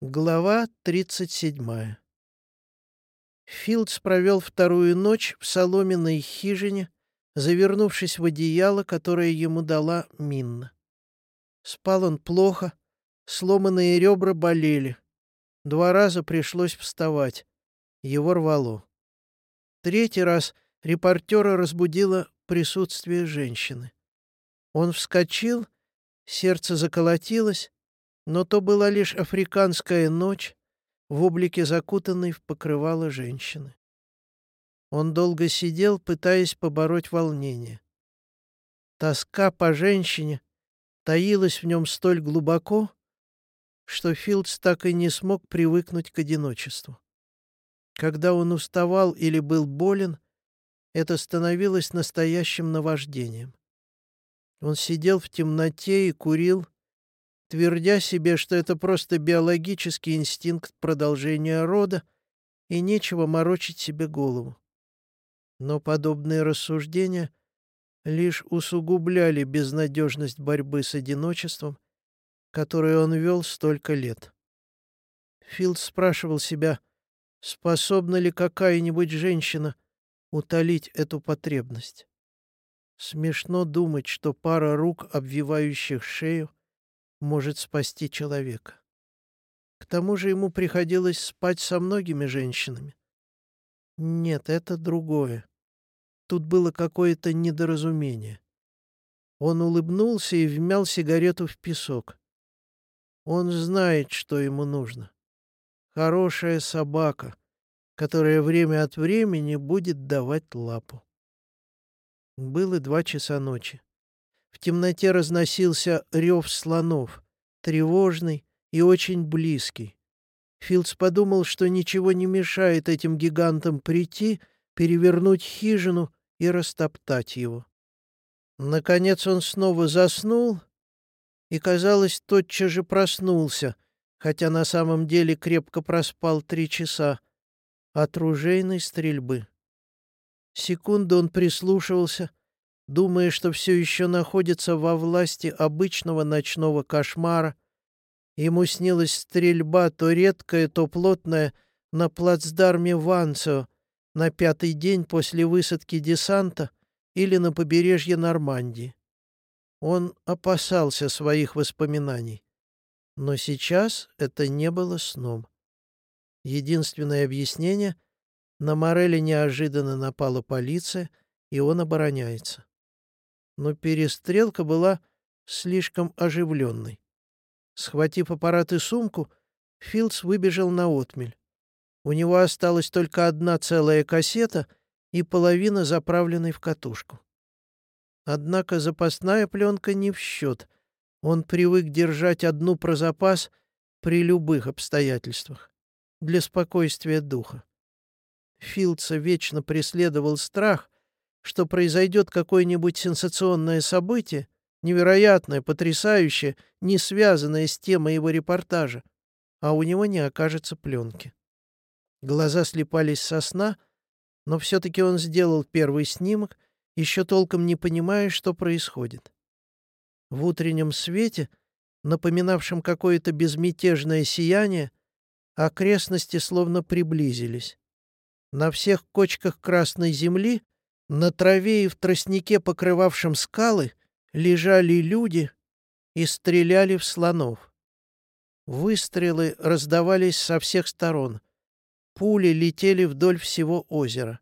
Глава 37 Филдс провел вторую ночь в соломенной хижине, завернувшись в одеяло, которое ему дала Минна. Спал он плохо, сломанные ребра болели. Два раза пришлось вставать. Его рвало. Третий раз репортера разбудило присутствие женщины. Он вскочил, сердце заколотилось, но то была лишь африканская ночь в облике закутанной в покрывало женщины. Он долго сидел, пытаясь побороть волнение. Тоска по женщине таилась в нем столь глубоко, что Филдс так и не смог привыкнуть к одиночеству. Когда он уставал или был болен, это становилось настоящим наваждением. Он сидел в темноте и курил, твердя себе, что это просто биологический инстинкт продолжения рода, и нечего морочить себе голову. Но подобные рассуждения лишь усугубляли безнадежность борьбы с одиночеством, которую он вел столько лет. Филд спрашивал себя, способна ли какая-нибудь женщина утолить эту потребность. Смешно думать, что пара рук, обвивающих шею, может спасти человека. К тому же ему приходилось спать со многими женщинами. Нет, это другое. Тут было какое-то недоразумение. Он улыбнулся и вмял сигарету в песок. Он знает, что ему нужно. Хорошая собака, которая время от времени будет давать лапу. Было два часа ночи. В темноте разносился рев слонов, тревожный и очень близкий. Филдс подумал, что ничего не мешает этим гигантам прийти, перевернуть хижину и растоптать его. Наконец он снова заснул и, казалось, тотчас же проснулся, хотя на самом деле крепко проспал три часа от ружейной стрельбы. Секунду он прислушивался, думая, что все еще находится во власти обычного ночного кошмара. Ему снилась стрельба то редкая, то плотная на плацдарме Ванцео на пятый день после высадки десанта или на побережье Нормандии. Он опасался своих воспоминаний. Но сейчас это не было сном. Единственное объяснение — на Морелли неожиданно напала полиция, и он обороняется но перестрелка была слишком оживленной. Схватив аппарат и сумку, Филдс выбежал на отмель. У него осталась только одна целая кассета и половина заправленной в катушку. Однако запасная пленка не в счет. Он привык держать одну про запас при любых обстоятельствах. Для спокойствия духа. Филдса вечно преследовал страх, что произойдет какое-нибудь сенсационное событие, невероятное, потрясающее, не связанное с темой его репортажа, а у него не окажется пленки. Глаза слепались со сна, но все-таки он сделал первый снимок, еще толком не понимая, что происходит. В утреннем свете, напоминавшем какое-то безмятежное сияние, окрестности словно приблизились. На всех кочках красной земли на траве и в тростнике, покрывавшем скалы, лежали люди и стреляли в слонов. Выстрелы раздавались со всех сторон. Пули летели вдоль всего озера.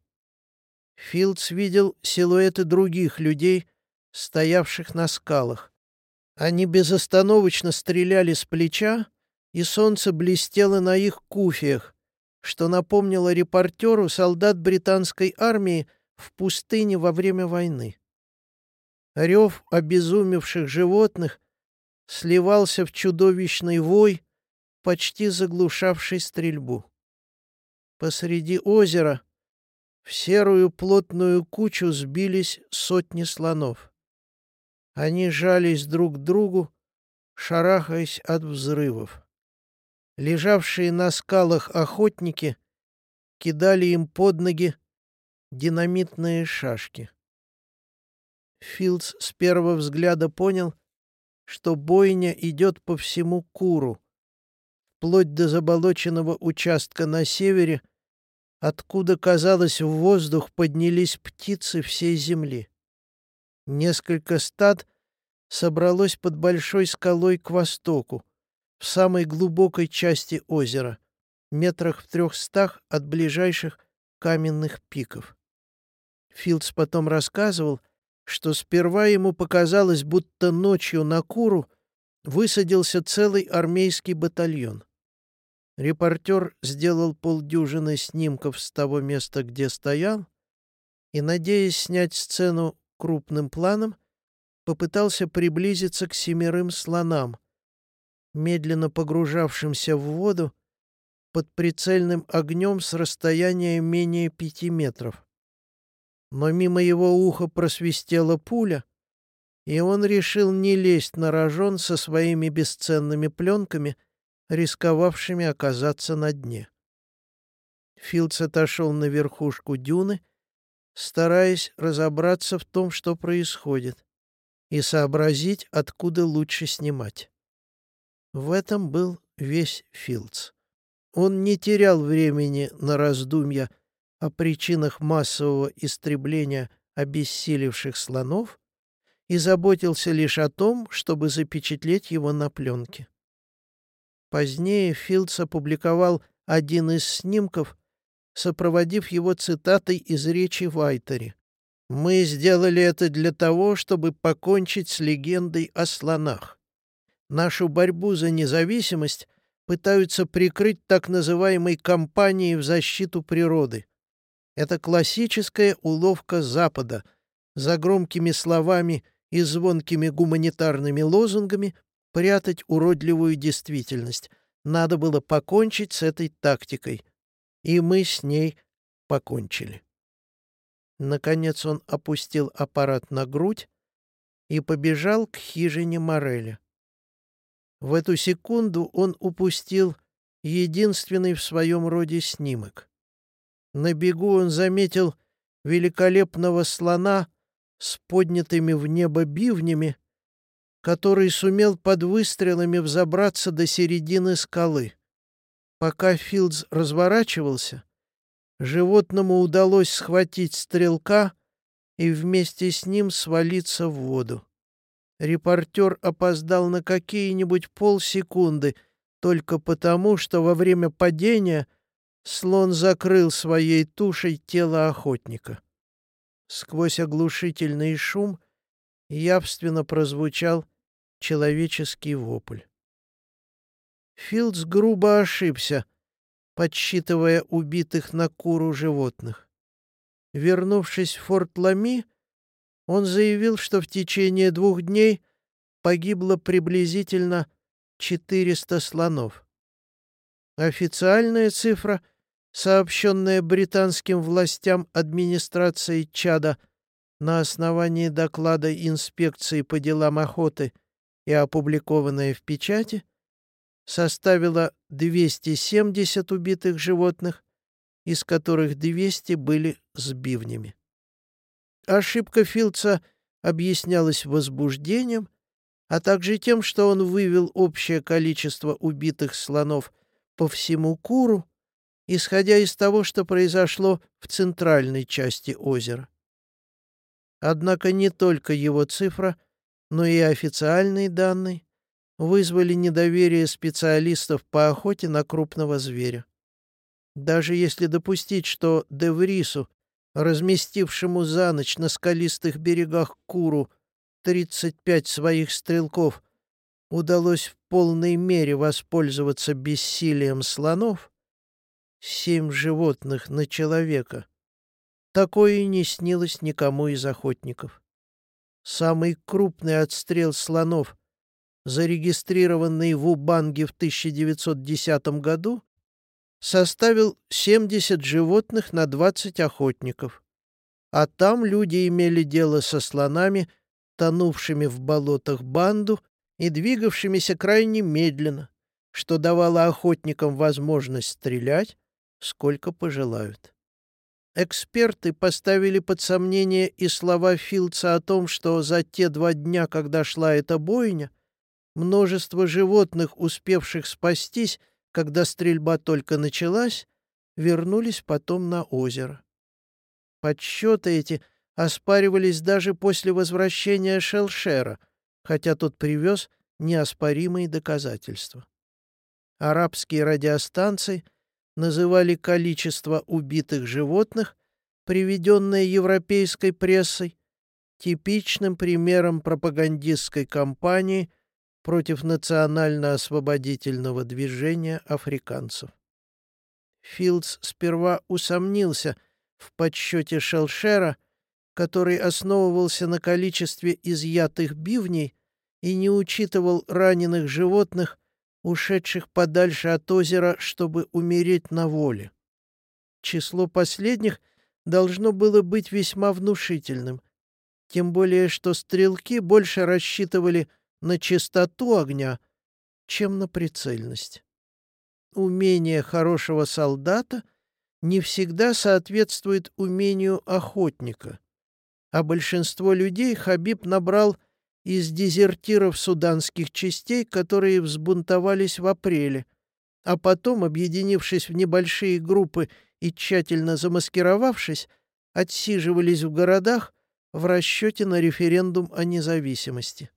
Филдс видел силуэты других людей, стоявших на скалах. Они безостановочно стреляли с плеча, и солнце блестело на их куфиях, что напомнило репортеру солдат британской армии, в пустыне во время войны. Рев обезумевших животных сливался в чудовищный вой, почти заглушавший стрельбу. Посреди озера в серую плотную кучу сбились сотни слонов. Они жались друг к другу, шарахаясь от взрывов. Лежавшие на скалах охотники кидали им под ноги динамитные шашки. Филдс с первого взгляда понял, что бойня идет по всему Куру. вплоть до заболоченного участка на севере, откуда, казалось, в воздух поднялись птицы всей земли. Несколько стад собралось под большой скалой к востоку, в самой глубокой части озера, метрах в трехстах от ближайших каменных пиков. Филдс потом рассказывал, что сперва ему показалось, будто ночью на Куру высадился целый армейский батальон. Репортер сделал полдюжины снимков с того места, где стоял, и, надеясь снять сцену крупным планом, попытался приблизиться к семерым слонам, медленно погружавшимся в воду под прицельным огнем с расстояния менее пяти метров. Но мимо его уха просвистела пуля, и он решил не лезть на рожон со своими бесценными пленками, рисковавшими оказаться на дне. Филдс отошел на верхушку дюны, стараясь разобраться в том, что происходит, и сообразить, откуда лучше снимать. В этом был весь Филдс. Он не терял времени на раздумья о причинах массового истребления обессилевших слонов и заботился лишь о том, чтобы запечатлеть его на пленке. Позднее Филдс опубликовал один из снимков, сопроводив его цитатой из речи Вайтери. «Мы сделали это для того, чтобы покончить с легендой о слонах. Нашу борьбу за независимость пытаются прикрыть так называемой кампанией в защиту природы. Это классическая уловка Запада. За громкими словами и звонкими гуманитарными лозунгами прятать уродливую действительность. Надо было покончить с этой тактикой. И мы с ней покончили. Наконец он опустил аппарат на грудь и побежал к хижине Мореля. В эту секунду он упустил единственный в своем роде снимок. На бегу он заметил великолепного слона с поднятыми в небо бивнями, который сумел под выстрелами взобраться до середины скалы. Пока Филдс разворачивался, животному удалось схватить стрелка и вместе с ним свалиться в воду. Репортер опоздал на какие-нибудь полсекунды только потому, что во время падения слон закрыл своей тушей тело охотника. Сквозь оглушительный шум явственно прозвучал человеческий вопль. Филдс грубо ошибся, подсчитывая убитых на куру животных. Вернувшись в Форт Лами, он заявил, что в течение двух дней погибло приблизительно 400 слонов. Официальная цифра, сообщенная британским властям администрации Чада на основании доклада инспекции по делам охоты – и опубликованная в печати, составила 270 убитых животных, из которых 200 были с бивнями. Ошибка Филдса объяснялась возбуждением, а также тем, что он вывел общее количество убитых слонов по всему Куру, исходя из того, что произошло в центральной части озера. Однако не только его цифра но и официальные данные вызвали недоверие специалистов по охоте на крупного зверя. Даже если допустить, что Деврису, разместившему за ночь на скалистых берегах Куру 35 своих стрелков, удалось в полной мере воспользоваться бессилием слонов, семь животных на человека, такое и не снилось никому из охотников. Самый крупный отстрел слонов, зарегистрированный в Убанге в 1910 году, составил 70 животных на 20 охотников. А там люди имели дело со слонами, тонувшими в болотах банду и двигавшимися крайне медленно, что давало охотникам возможность стрелять, сколько пожелают. Эксперты поставили под сомнение и слова Филдса о том, что за те два дня, когда шла эта бойня, множество животных, успевших спастись, когда стрельба только началась, вернулись потом на озеро. Подсчеты эти оспаривались даже после возвращения Шелшера, хотя тот привез неоспоримые доказательства. Арабские радиостанции называли количество убитых животных, приведенное европейской прессой, типичным примером пропагандистской кампании против национально-освободительного движения африканцев. Филдс сперва усомнился в подсчете Шелшера, который основывался на количестве изъятых бивней и не учитывал раненых животных, ушедших подальше от озера, чтобы умереть на воле. Число последних должно было быть весьма внушительным, тем более что стрелки больше рассчитывали на чистоту огня, чем на прицельность. Умение хорошего солдата не всегда соответствует умению охотника, а большинство людей Хабиб набрал из дезертиров суданских частей, которые взбунтовались в апреле, а потом, объединившись в небольшие группы и тщательно замаскировавшись, отсиживались в городах в расчете на референдум о независимости.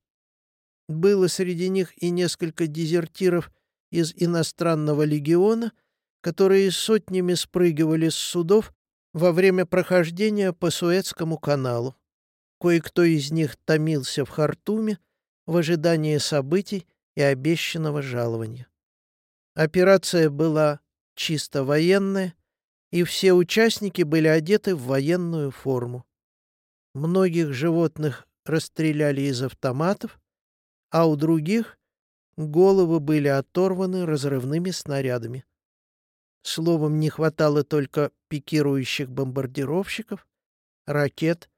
Было среди них и несколько дезертиров из иностранного легиона, которые сотнями спрыгивали с судов во время прохождения по Суэцкому каналу. Кое-кто из них томился в Хартуме в ожидании событий и обещанного жалования. Операция была чисто военная, и все участники были одеты в военную форму. Многих животных расстреляли из автоматов, а у других головы были оторваны разрывными снарядами. Словом, не хватало только пикирующих бомбардировщиков, ракет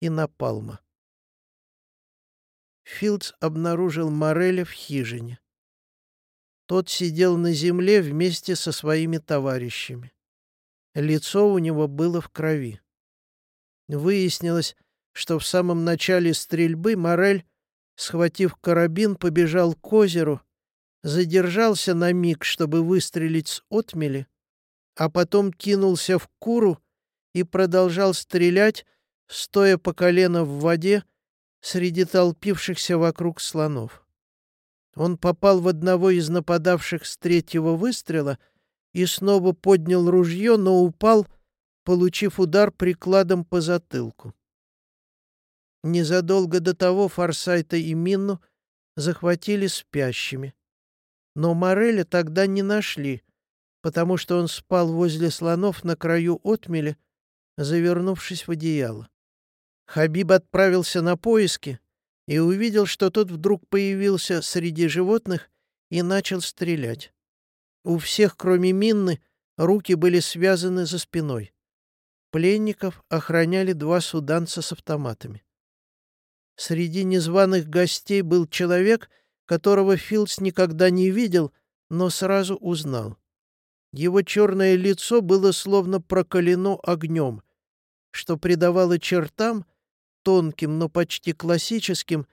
и напалма. Филдс обнаружил Мореля в хижине. Тот сидел на земле вместе со своими товарищами. Лицо у него было в крови. Выяснилось, что в самом начале стрельбы Морель, схватив карабин, побежал к озеру, задержался на миг, чтобы выстрелить с отмели, а потом кинулся в куру и продолжал стрелять, стоя по колено в воде среди толпившихся вокруг слонов. Он попал в одного из нападавших с третьего выстрела и снова поднял ружье, но упал, получив удар прикладом по затылку. Незадолго до того Форсайта и Минну захватили спящими. Но Мореля тогда не нашли, потому что он спал возле слонов на краю отмели, завернувшись в одеяло. Хабиб отправился на поиски и увидел, что тот вдруг появился среди животных и начал стрелять. У всех, кроме Минны, руки были связаны за спиной. Пленников охраняли два суданца с автоматами. Среди незваных гостей был человек, которого Филдс никогда не видел, но сразу узнал. Его черное лицо было словно прокалено огнем, что придавало чертам, тонким, но почти классическим,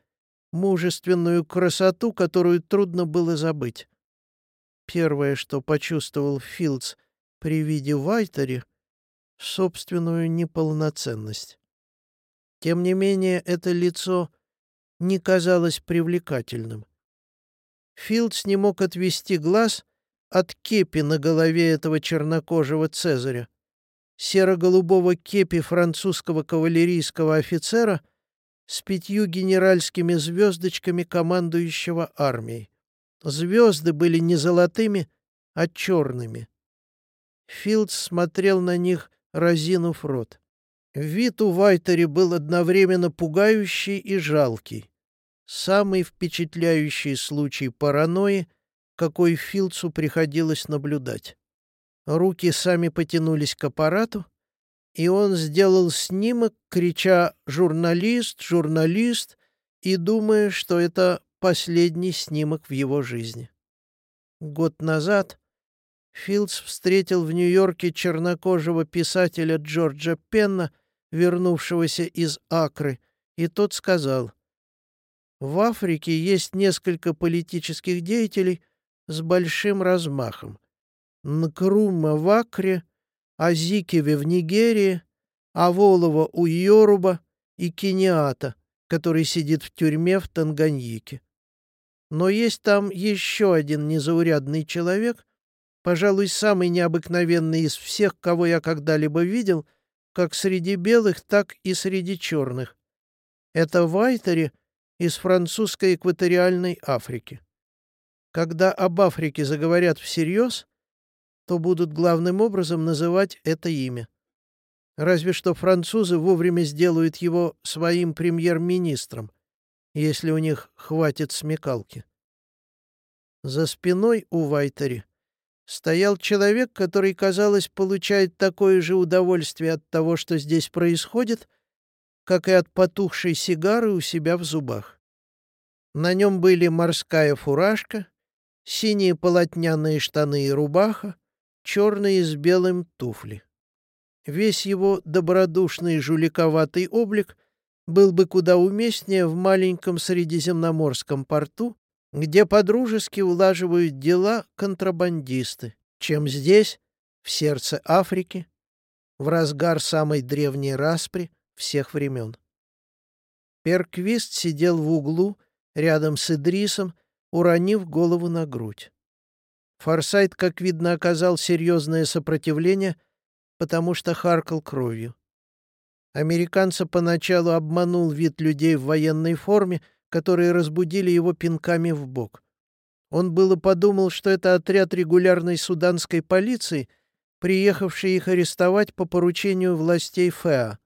мужественную красоту, которую трудно было забыть. Первое, что почувствовал Филдс при виде Вайтери, собственную неполноценность. Тем не менее, это лицо не казалось привлекательным. Филдс не мог отвести глаз от кепи на голове этого чернокожего Цезаря, серо-голубого кепи французского кавалерийского офицера с пятью генеральскими звездочками командующего армией. Звезды были не золотыми, а черными. Филдс смотрел на них, разинув рот. Вид у Вайтери был одновременно пугающий и жалкий. Самый впечатляющий случай паранойи, какой Филдсу приходилось наблюдать. Руки сами потянулись к аппарату, и он сделал снимок, крича «Журналист! Журналист!» и думая, что это последний снимок в его жизни. Год назад Филдс встретил в Нью-Йорке чернокожего писателя Джорджа Пенна, вернувшегося из Акры, и тот сказал, «В Африке есть несколько политических деятелей, с большим размахом. Нкрума в Акре, Азикеве в Нигерии, Аволова у Йоруба и Кениата, который сидит в тюрьме в Танганьике. Но есть там еще один незаурядный человек, пожалуй, самый необыкновенный из всех, кого я когда-либо видел, как среди белых, так и среди черных. Это Вайтери из французской экваториальной Африки. Когда об Африке заговорят всерьез, то будут главным образом называть это имя. Разве что французы вовремя сделают его своим премьер-министром, если у них хватит смекалки. За спиной у Вайтери стоял человек, который, казалось, получает такое же удовольствие от того, что здесь происходит, как и от потухшей сигары у себя в зубах. На нем были морская фуражка, синие полотняные штаны и рубаха, черные с белым туфли. Весь его добродушный жуликоватый облик был бы куда уместнее в маленьком средиземноморском порту, где подружески улаживают дела контрабандисты, чем здесь, в сердце Африки, в разгар самой древней распри всех времен. Перквист сидел в углу, рядом с Идрисом, уронив голову на грудь. Форсайт, как видно, оказал серьезное сопротивление, потому что харкал кровью. Американца поначалу обманул вид людей в военной форме, которые разбудили его пинками в бок. Он было подумал, что это отряд регулярной суданской полиции, приехавший их арестовать по поручению властей ФЭА.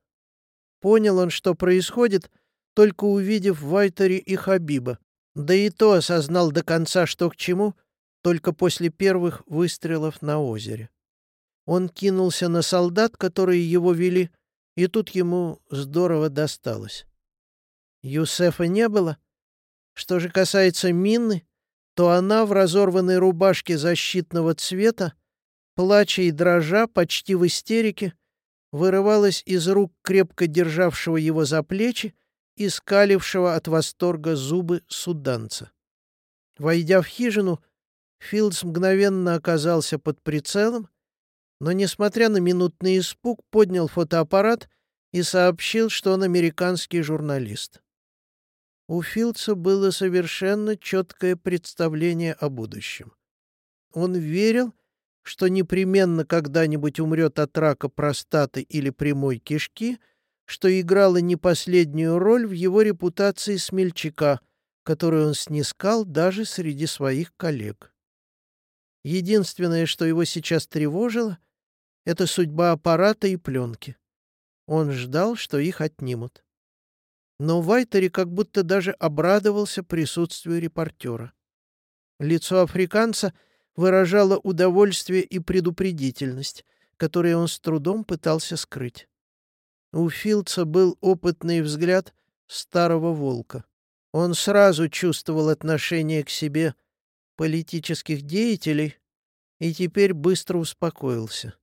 Понял он, что происходит, только увидев Вайтери и Хабиба. Да и то осознал до конца, что к чему, только после первых выстрелов на озере. Он кинулся на солдат, которые его вели, и тут ему здорово досталось. Юсефа не было. Что же касается Минны, то она в разорванной рубашке защитного цвета, плача и дрожа, почти в истерике, вырывалась из рук крепко державшего его за плечи и скалившего от восторга зубы суданца. Войдя в хижину, Филдс мгновенно оказался под прицелом, но, несмотря на минутный испуг, поднял фотоаппарат и сообщил, что он американский журналист. У Филдса было совершенно четкое представление о будущем. Он верил, что непременно когда-нибудь умрет от рака простаты или прямой кишки, что играло не последнюю роль в его репутации смельчака, которую он снискал даже среди своих коллег. Единственное, что его сейчас тревожило, это судьба аппарата и пленки. Он ждал, что их отнимут. Но Вайтери как будто даже обрадовался присутствию репортера. Лицо африканца выражало удовольствие и предупредительность, которые он с трудом пытался скрыть. У Филдса был опытный взгляд старого волка. Он сразу чувствовал отношение к себе политических деятелей и теперь быстро успокоился.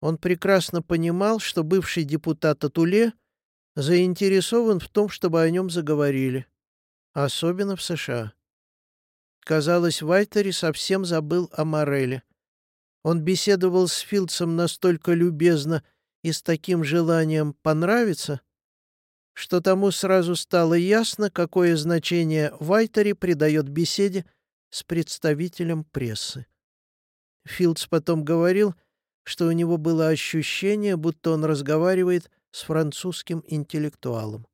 Он прекрасно понимал, что бывший депутат Атуле заинтересован в том, чтобы о нем заговорили, особенно в США. Казалось, Вайтери совсем забыл о Мореле. Он беседовал с Филдсом настолько любезно и с таким желанием понравиться, что тому сразу стало ясно, какое значение Вайтери придает беседе с представителем прессы. Филдс потом говорил — что у него было ощущение, будто он разговаривает с французским интеллектуалом.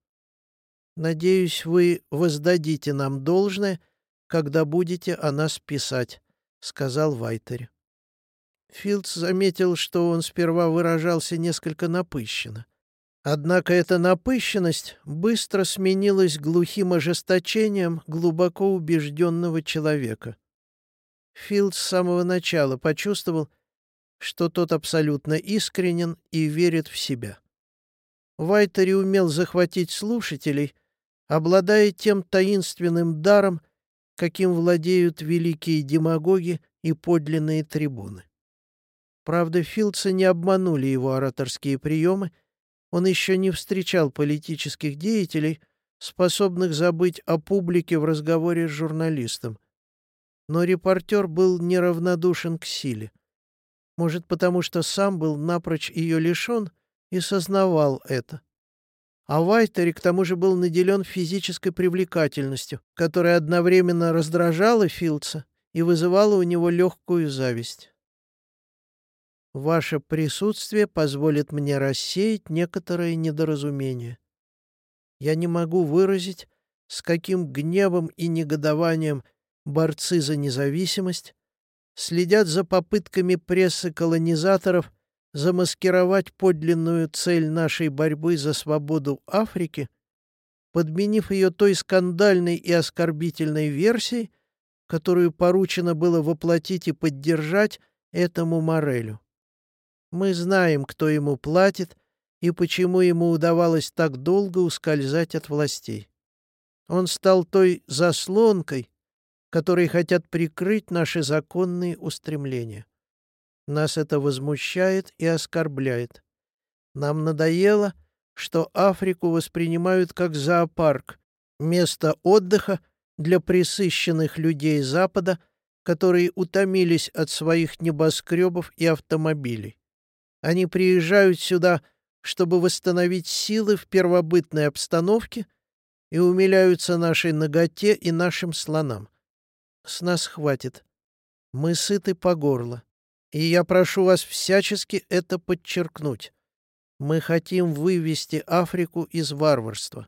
«Надеюсь, вы воздадите нам должное, когда будете о нас писать», — сказал Вайтер. Филдс заметил, что он сперва выражался несколько напыщенно. Однако эта напыщенность быстро сменилась глухим ожесточением глубоко убежденного человека. Филдс с самого начала почувствовал, что тот абсолютно искренен и верит в себя. Вайтери умел захватить слушателей, обладая тем таинственным даром, каким владеют великие демагоги и подлинные трибуны. Правда, Филдса не обманули его ораторские приемы, он еще не встречал политических деятелей, способных забыть о публике в разговоре с журналистом. Но репортер был неравнодушен к силе. Может, потому что сам был напрочь ее лишен и сознавал это. А Вайтери к тому же был наделен физической привлекательностью, которая одновременно раздражала Филдса и вызывала у него легкую зависть. Ваше присутствие позволит мне рассеять некоторые недоразумения. Я не могу выразить, с каким гневом и негодованием борцы за независимость следят за попытками прессы колонизаторов замаскировать подлинную цель нашей борьбы за свободу Африки, подменив ее той скандальной и оскорбительной версией, которую поручено было воплотить и поддержать этому Морелю. Мы знаем, кто ему платит и почему ему удавалось так долго ускользать от властей. Он стал той заслонкой, которой хотят прикрыть наши законные устремления. Нас это возмущает и оскорбляет. Нам надоело, что Африку воспринимают как зоопарк, место отдыха для присыщенных людей Запада, которые утомились от своих небоскребов и автомобилей. Они приезжают сюда, чтобы восстановить силы в первобытной обстановке и умиляются нашей ноготе и нашим слонам. С нас хватит. Мы сыты по горло. И я прошу вас всячески это подчеркнуть. Мы хотим вывести Африку из варварства.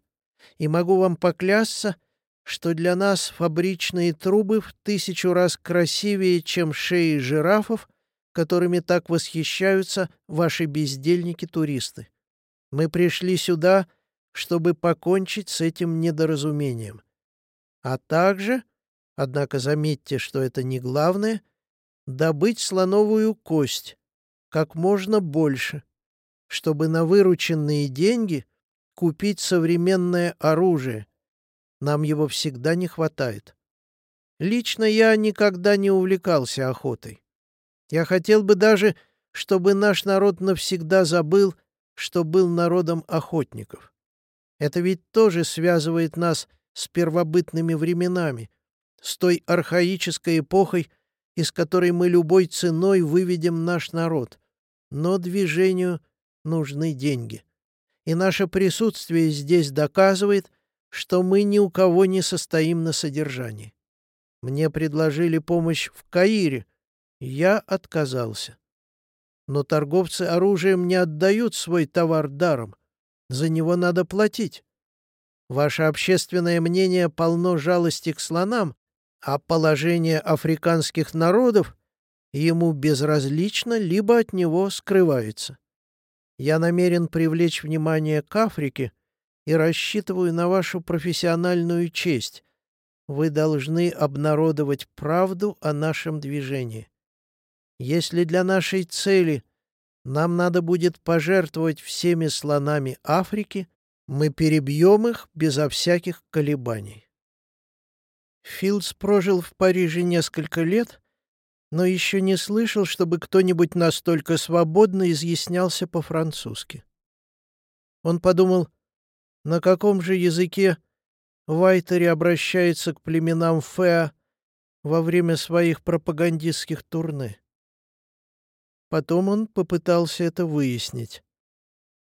И могу вам поклясться, что для нас фабричные трубы в тысячу раз красивее, чем шеи жирафов, которыми так восхищаются ваши бездельники-туристы. Мы пришли сюда, чтобы покончить с этим недоразумением. А также, однако заметьте, что это не главное — добыть слоновую кость как можно больше, чтобы на вырученные деньги купить современное оружие. Нам его всегда не хватает. Лично я никогда не увлекался охотой. Я хотел бы даже, чтобы наш народ навсегда забыл, что был народом охотников. Это ведь тоже связывает нас с первобытными временами, с той архаической эпохой, из которой мы любой ценой выведем наш народ. Но движению нужны деньги. И наше присутствие здесь доказывает, что мы ни у кого не состоим на содержании. Мне предложили помощь в Каире. Я отказался. Но торговцы оружием не отдают свой товар даром. За него надо платить. Ваше общественное мнение полно жалости к слонам, а положение африканских народов ему безразлично, либо от него скрывается. Я намерен привлечь внимание к Африке и рассчитываю на вашу профессиональную честь. Вы должны обнародовать правду о нашем движении. Если для нашей цели нам надо будет пожертвовать всеми слонами Африки, мы перебьем их безо всяких колебаний. Филдс прожил в Париже несколько лет, но еще не слышал, чтобы кто-нибудь настолько свободно изъяснялся по-французски. Он подумал, на каком же языке Вайтери обращается к племенам Феа во время своих пропагандистских турне. Потом он попытался это выяснить.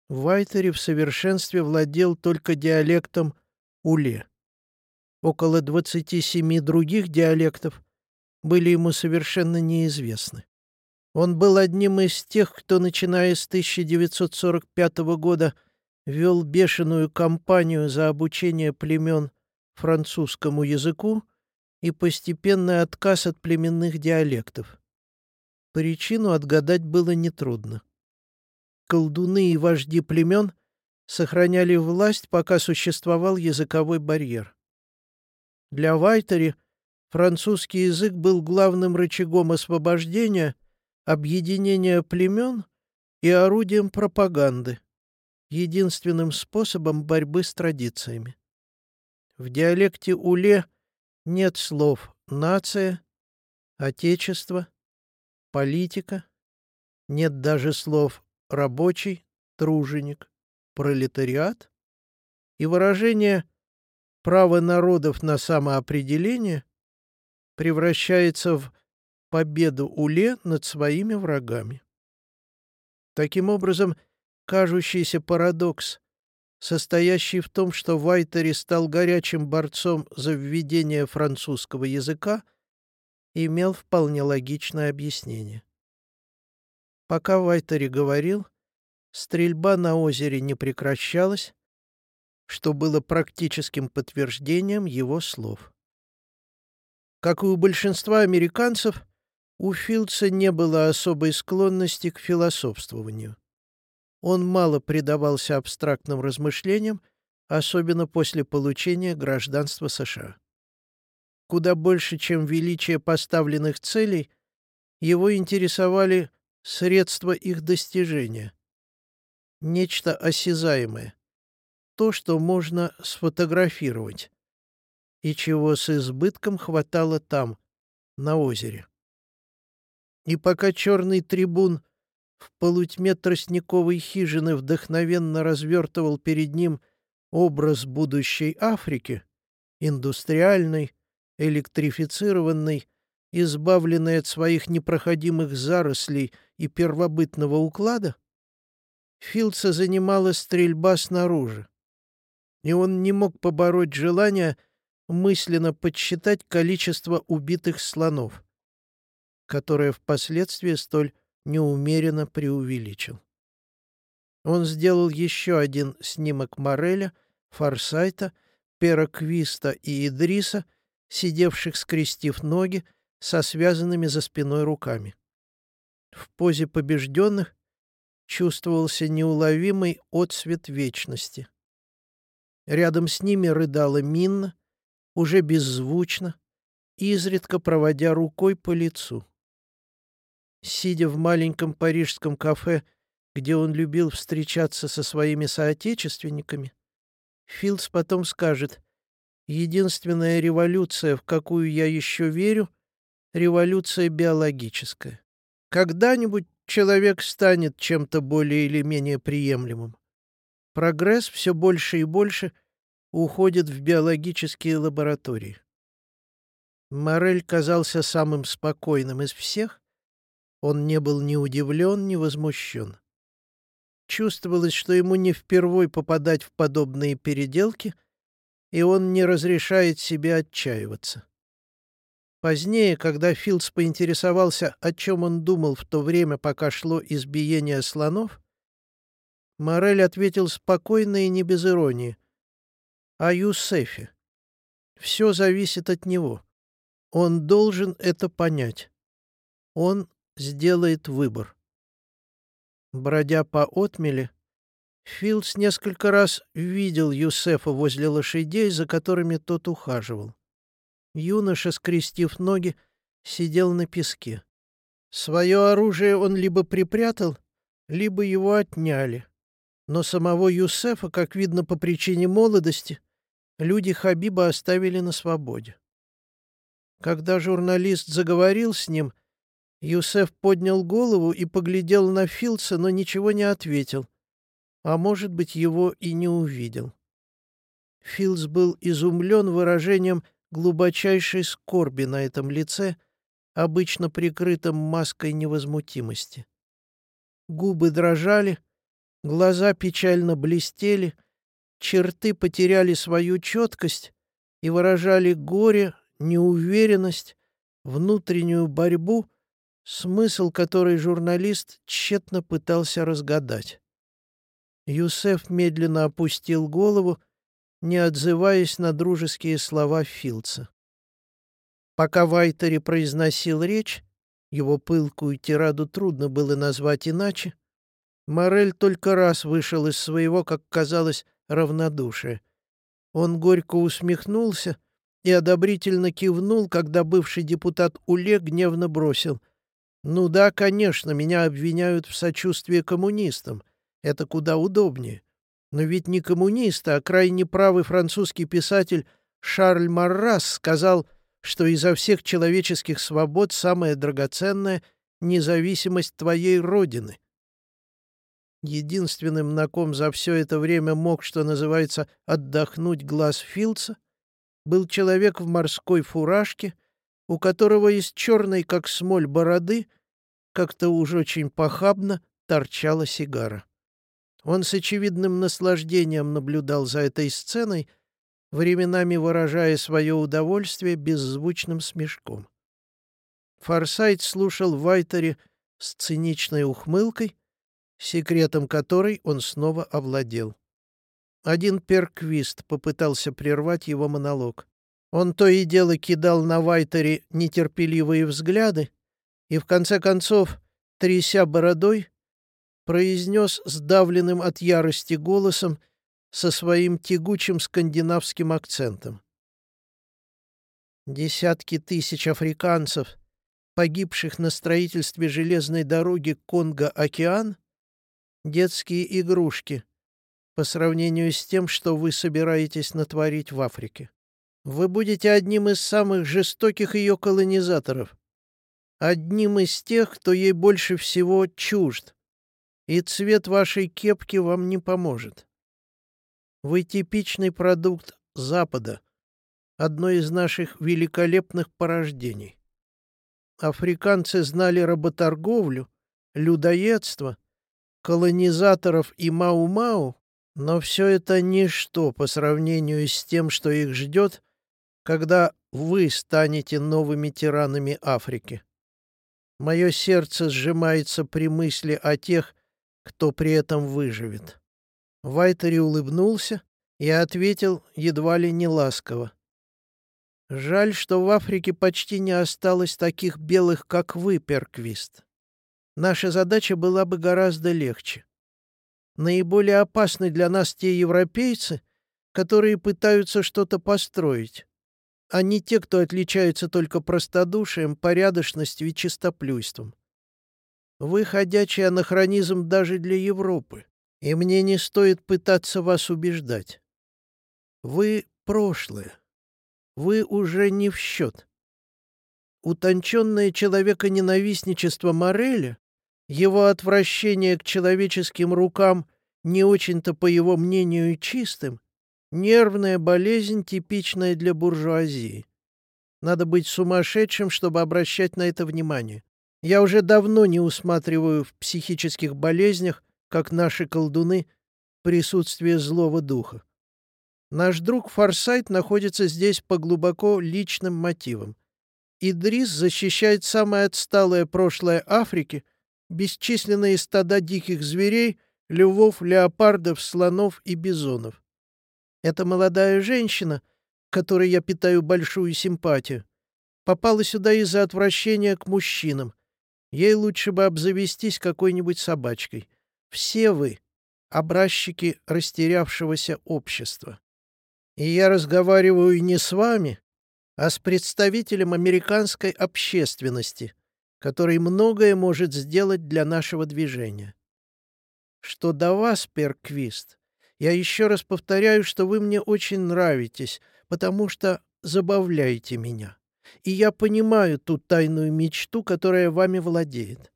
Вайтери в совершенстве владел только диалектом Уле. Около 27 других диалектов были ему совершенно неизвестны. Он был одним из тех, кто, начиная с 1945 года, вел бешеную кампанию за обучение племен французскому языку и постепенный отказ от племенных диалектов. Причину отгадать было нетрудно. Колдуны и вожди племен сохраняли власть, пока существовал языковой барьер. Для Вайтери французский язык был главным рычагом освобождения, объединения племен и орудием пропаганды, единственным способом борьбы с традициями. В диалекте Уле нет слов «нация», «отечество», «политика», нет даже слов «рабочий», «труженик», «пролетариат» и выражение право народов на самоопределение превращается в победу Уле над своими врагами. Таким образом, кажущийся парадокс, состоящий в том, что Вайтери стал горячим борцом за введение французского языка, имел вполне логичное объяснение. Пока Вайтери говорил, стрельба на озере не прекращалась, что было практическим подтверждением его слов. Как и у большинства американцев, у Филдса не было особой склонности к философствованию. Он мало предавался абстрактным размышлениям, особенно после получения гражданства США. Куда больше, чем величие поставленных целей, его интересовали средства их достижения. Нечто осязаемое. То, что можно сфотографировать. И чего с избытком хватало там, на озере. И пока черный трибун в полутьме тростниковой хижины вдохновенно развертывал перед ним образ будущей Африки, индустриальной, электрифицированной, избавленной от своих непроходимых зарослей и первобытного уклада, Филдса занимала стрельба снаружи, и он не мог побороть желание мысленно подсчитать количество убитых слонов, которое впоследствии столь неумеренно преувеличил. Он сделал еще один снимок Мореля, Форсайта, Пероквиста и Идриса, сидевших скрестив ноги, со связанными за спиной руками. В позе побежденных чувствовался неуловимый отсвет вечности. Рядом с ними рыдала Минна, уже беззвучно, изредка проводя рукой по лицу. Сидя в маленьком парижском кафе, где он любил встречаться со своими соотечественниками, Филдс потом скажет, «Единственная революция, в какую я еще верю, — революция биологическая. Когда-нибудь человек станет чем-то более или менее приемлемым. Прогресс все больше и больше уходит в биологические лаборатории. Морель казался самым спокойным из всех, он не был ни удивлен, ни возмущен. Чувствовалось, что ему не впервой попадать в подобные переделки, и он не разрешает себе отчаиваться. Позднее, когда Филдс поинтересовался, о чем он думал в то время, пока шло избиение слонов, Морель ответил спокойно и не без иронии. «О Юсефе. Все зависит от него. Он должен это понять. Он сделает выбор. Бродя по отмеле, Филдс несколько раз видел Юсефа возле лошадей, за которыми тот ухаживал. Юноша, скрестив ноги, сидел на песке. Свое оружие он либо припрятал, либо его отняли. Но самого Юсефа, как видно по причине молодости, люди Хабиба оставили на свободе. Когда журналист заговорил с ним, Юсеф поднял голову и поглядел на Филдса, но ничего не ответил. А может быть, его и не увидел. Филдс был изумлен выражением глубочайшей скорби на этом лице, обычно прикрытом маской невозмутимости. Губы дрожали, глаза печально блестели, черты потеряли свою четкость и выражали горе, неуверенность, внутреннюю борьбу — смысл которой журналист тщетно пытался разгадать. Юсеф медленно опустил голову, не отзываясь на дружеские слова Филдса. Пока Вайтери произносил речь, его пылкую тираду трудно было назвать иначе, Морель только раз вышел из своего, как казалось, равнодушия. Он горько усмехнулся и одобрительно кивнул, когда бывший депутат Уле гневно бросил — ну да, конечно, меня обвиняют в сочувствии коммунистам. Это куда удобнее. Но ведь не коммунист, а крайне правый французский писатель Шарль Маррас сказал, что изо всех человеческих свобод самое драгоценное — независимость твоей родины. Единственным, на ком за все это время мог, что называется, отдохнуть глаз Филдса, был человек в морской фуражке, у которого из черной, как смоль, бороды, как-то уж очень похабно торчала сигара. Он с очевидным наслаждением наблюдал за этой сценой, временами выражая свое удовольствие беззвучным смешком. Форсайт слушал Вайтери с циничной ухмылкой, секретом которой он снова овладел. Один перквист попытался прервать его монолог. Он то и дело кидал на Вайтере нетерпеливые взгляды и, в конце концов, тряся бородой, произнес сдавленным от ярости голосом со своим тягучим скандинавским акцентом. Десятки тысяч африканцев, погибших на строительстве железной дороги Конго-Океан, детские игрушки по сравнению с тем, что вы собираетесь натворить в Африке. Вы будете одним из самых жестоких ее колонизаторов, одним из тех, кто ей больше всего чужд, и цвет вашей кепки вам не поможет. Вы типичный продукт Запада, одно из наших великолепных порождений. Африканцы знали работорговлю, людоедство, колонизаторов и Мау-Мау, но все это ничто по сравнению с тем, что их ждет, когда вы станете новыми тиранами Африки. Мое сердце сжимается при мысли о тех, кто при этом выживет. Вайтери улыбнулся и ответил едва ли не ласково. Жаль, что в Африке почти не осталось таких белых, как вы, Перквист. Наша задача была бы гораздо легче. Наиболее опасны для нас те европейцы, которые пытаются что-то построить, а не те, кто отличается только простодушием, порядочностью и чистоплюйством. Вы ходячий анахронизм даже для Европы, и мне не стоит пытаться вас убеждать. Вы — прошлое. Вы уже не в счет. Утонченное человеконенавистничество Мореля, его отвращение к человеческим рукам не очень-то, по его мнению, чистым, нервная болезнь, типичная для буржуазии. Надо быть сумасшедшим, чтобы обращать на это внимание. Я уже давно не усматриваю в психических болезнях, как наши колдуны, присутствие злого духа. Наш друг Форсайт находится здесь по глубоко личным мотивам. Идрис защищает самое отсталое прошлое Африки, бесчисленные стада диких зверей, львов, леопардов, слонов и бизонов. Эта молодая женщина, которой я питаю большую симпатию, попала сюда из-за отвращения к мужчинам, Ей лучше бы обзавестись какой-нибудь собачкой. Все вы — образчики растерявшегося общества. И я разговариваю не с вами, а с представителем американской общественности, который многое может сделать для нашего движения. Что до вас, Перквист, я еще раз повторяю, что вы мне очень нравитесь, потому что забавляете меня и я понимаю ту тайную мечту, которая вами владеет.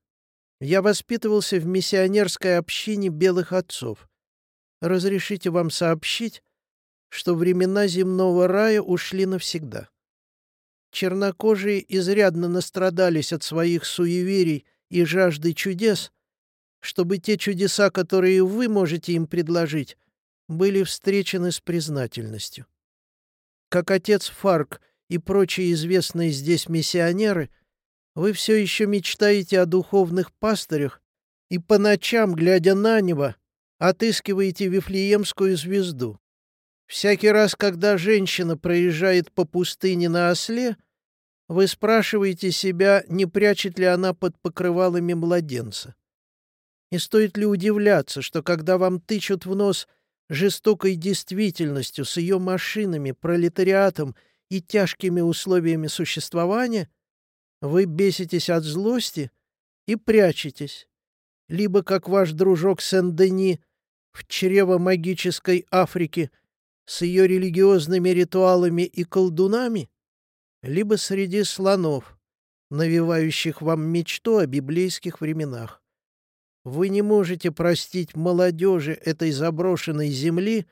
Я воспитывался в миссионерской общине белых отцов. Разрешите вам сообщить, что времена земного рая ушли навсегда. Чернокожие изрядно настрадались от своих суеверий и жажды чудес, чтобы те чудеса, которые вы можете им предложить, были встречены с признательностью. Как отец Фарк — и прочие известные здесь миссионеры, вы все еще мечтаете о духовных пастырях и по ночам, глядя на небо, отыскиваете Вифлеемскую звезду. Всякий раз, когда женщина проезжает по пустыне на осле, вы спрашиваете себя, не прячет ли она под покрывалами младенца. И стоит ли удивляться, что когда вам тычут в нос жестокой действительностью с ее машинами, пролетариатом и тяжкими условиями существования, вы беситесь от злости и прячетесь, либо, как ваш дружок Сен-Дени, в чрево магической Африки с ее религиозными ритуалами и колдунами, либо среди слонов, навевающих вам мечту о библейских временах. Вы не можете простить молодежи этой заброшенной земли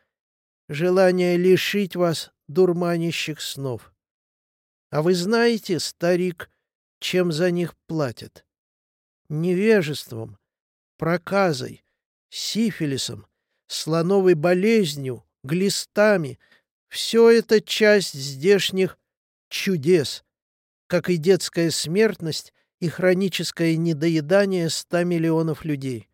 желание лишить вас дурманящих снов. А вы знаете, старик, чем за них платят? Невежеством, проказой, сифилисом, слоновой болезнью, глистами. Все это часть здешних чудес, как и детская смертность и хроническое недоедание ста миллионов людей.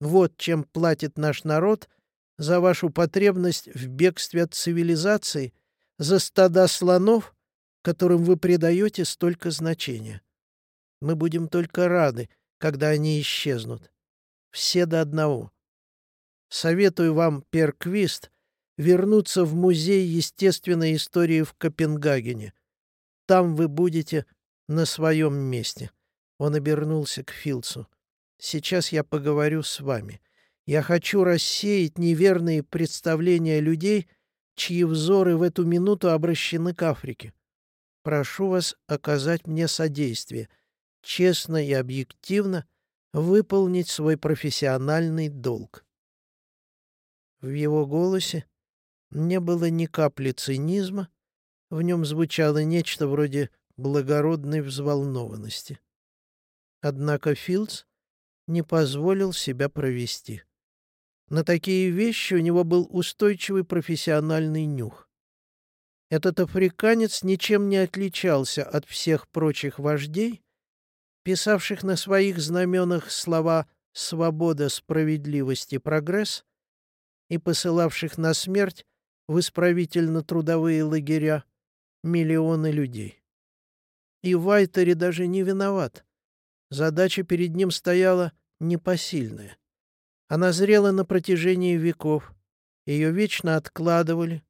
Вот чем платит наш народ за вашу потребность в бегстве от цивилизации, за стада слонов, которым вы придаете столько значения. Мы будем только рады, когда они исчезнут. Все до одного. Советую вам, Перквист, вернуться в Музей естественной истории в Копенгагене. Там вы будете на своем месте. Он обернулся к Филдсу. Сейчас я поговорю с вами. Я хочу рассеять неверные представления людей, чьи взоры в эту минуту обращены к Африке. Прошу вас оказать мне содействие, честно и объективно выполнить свой профессиональный долг. В его голосе не было ни капли цинизма, в нем звучало нечто вроде благородной взволнованности. Однако Филдс не позволил себя провести. На такие вещи у него был устойчивый профессиональный нюх. Этот африканец ничем не отличался от всех прочих вождей, писавших на своих знаменах слова «свобода, справедливость и прогресс» и посылавших на смерть в исправительно-трудовые лагеря миллионы людей. И Вайтери даже не виноват. Задача перед ним стояла непосильная. Она зрела на протяжении веков, ее вечно откладывали,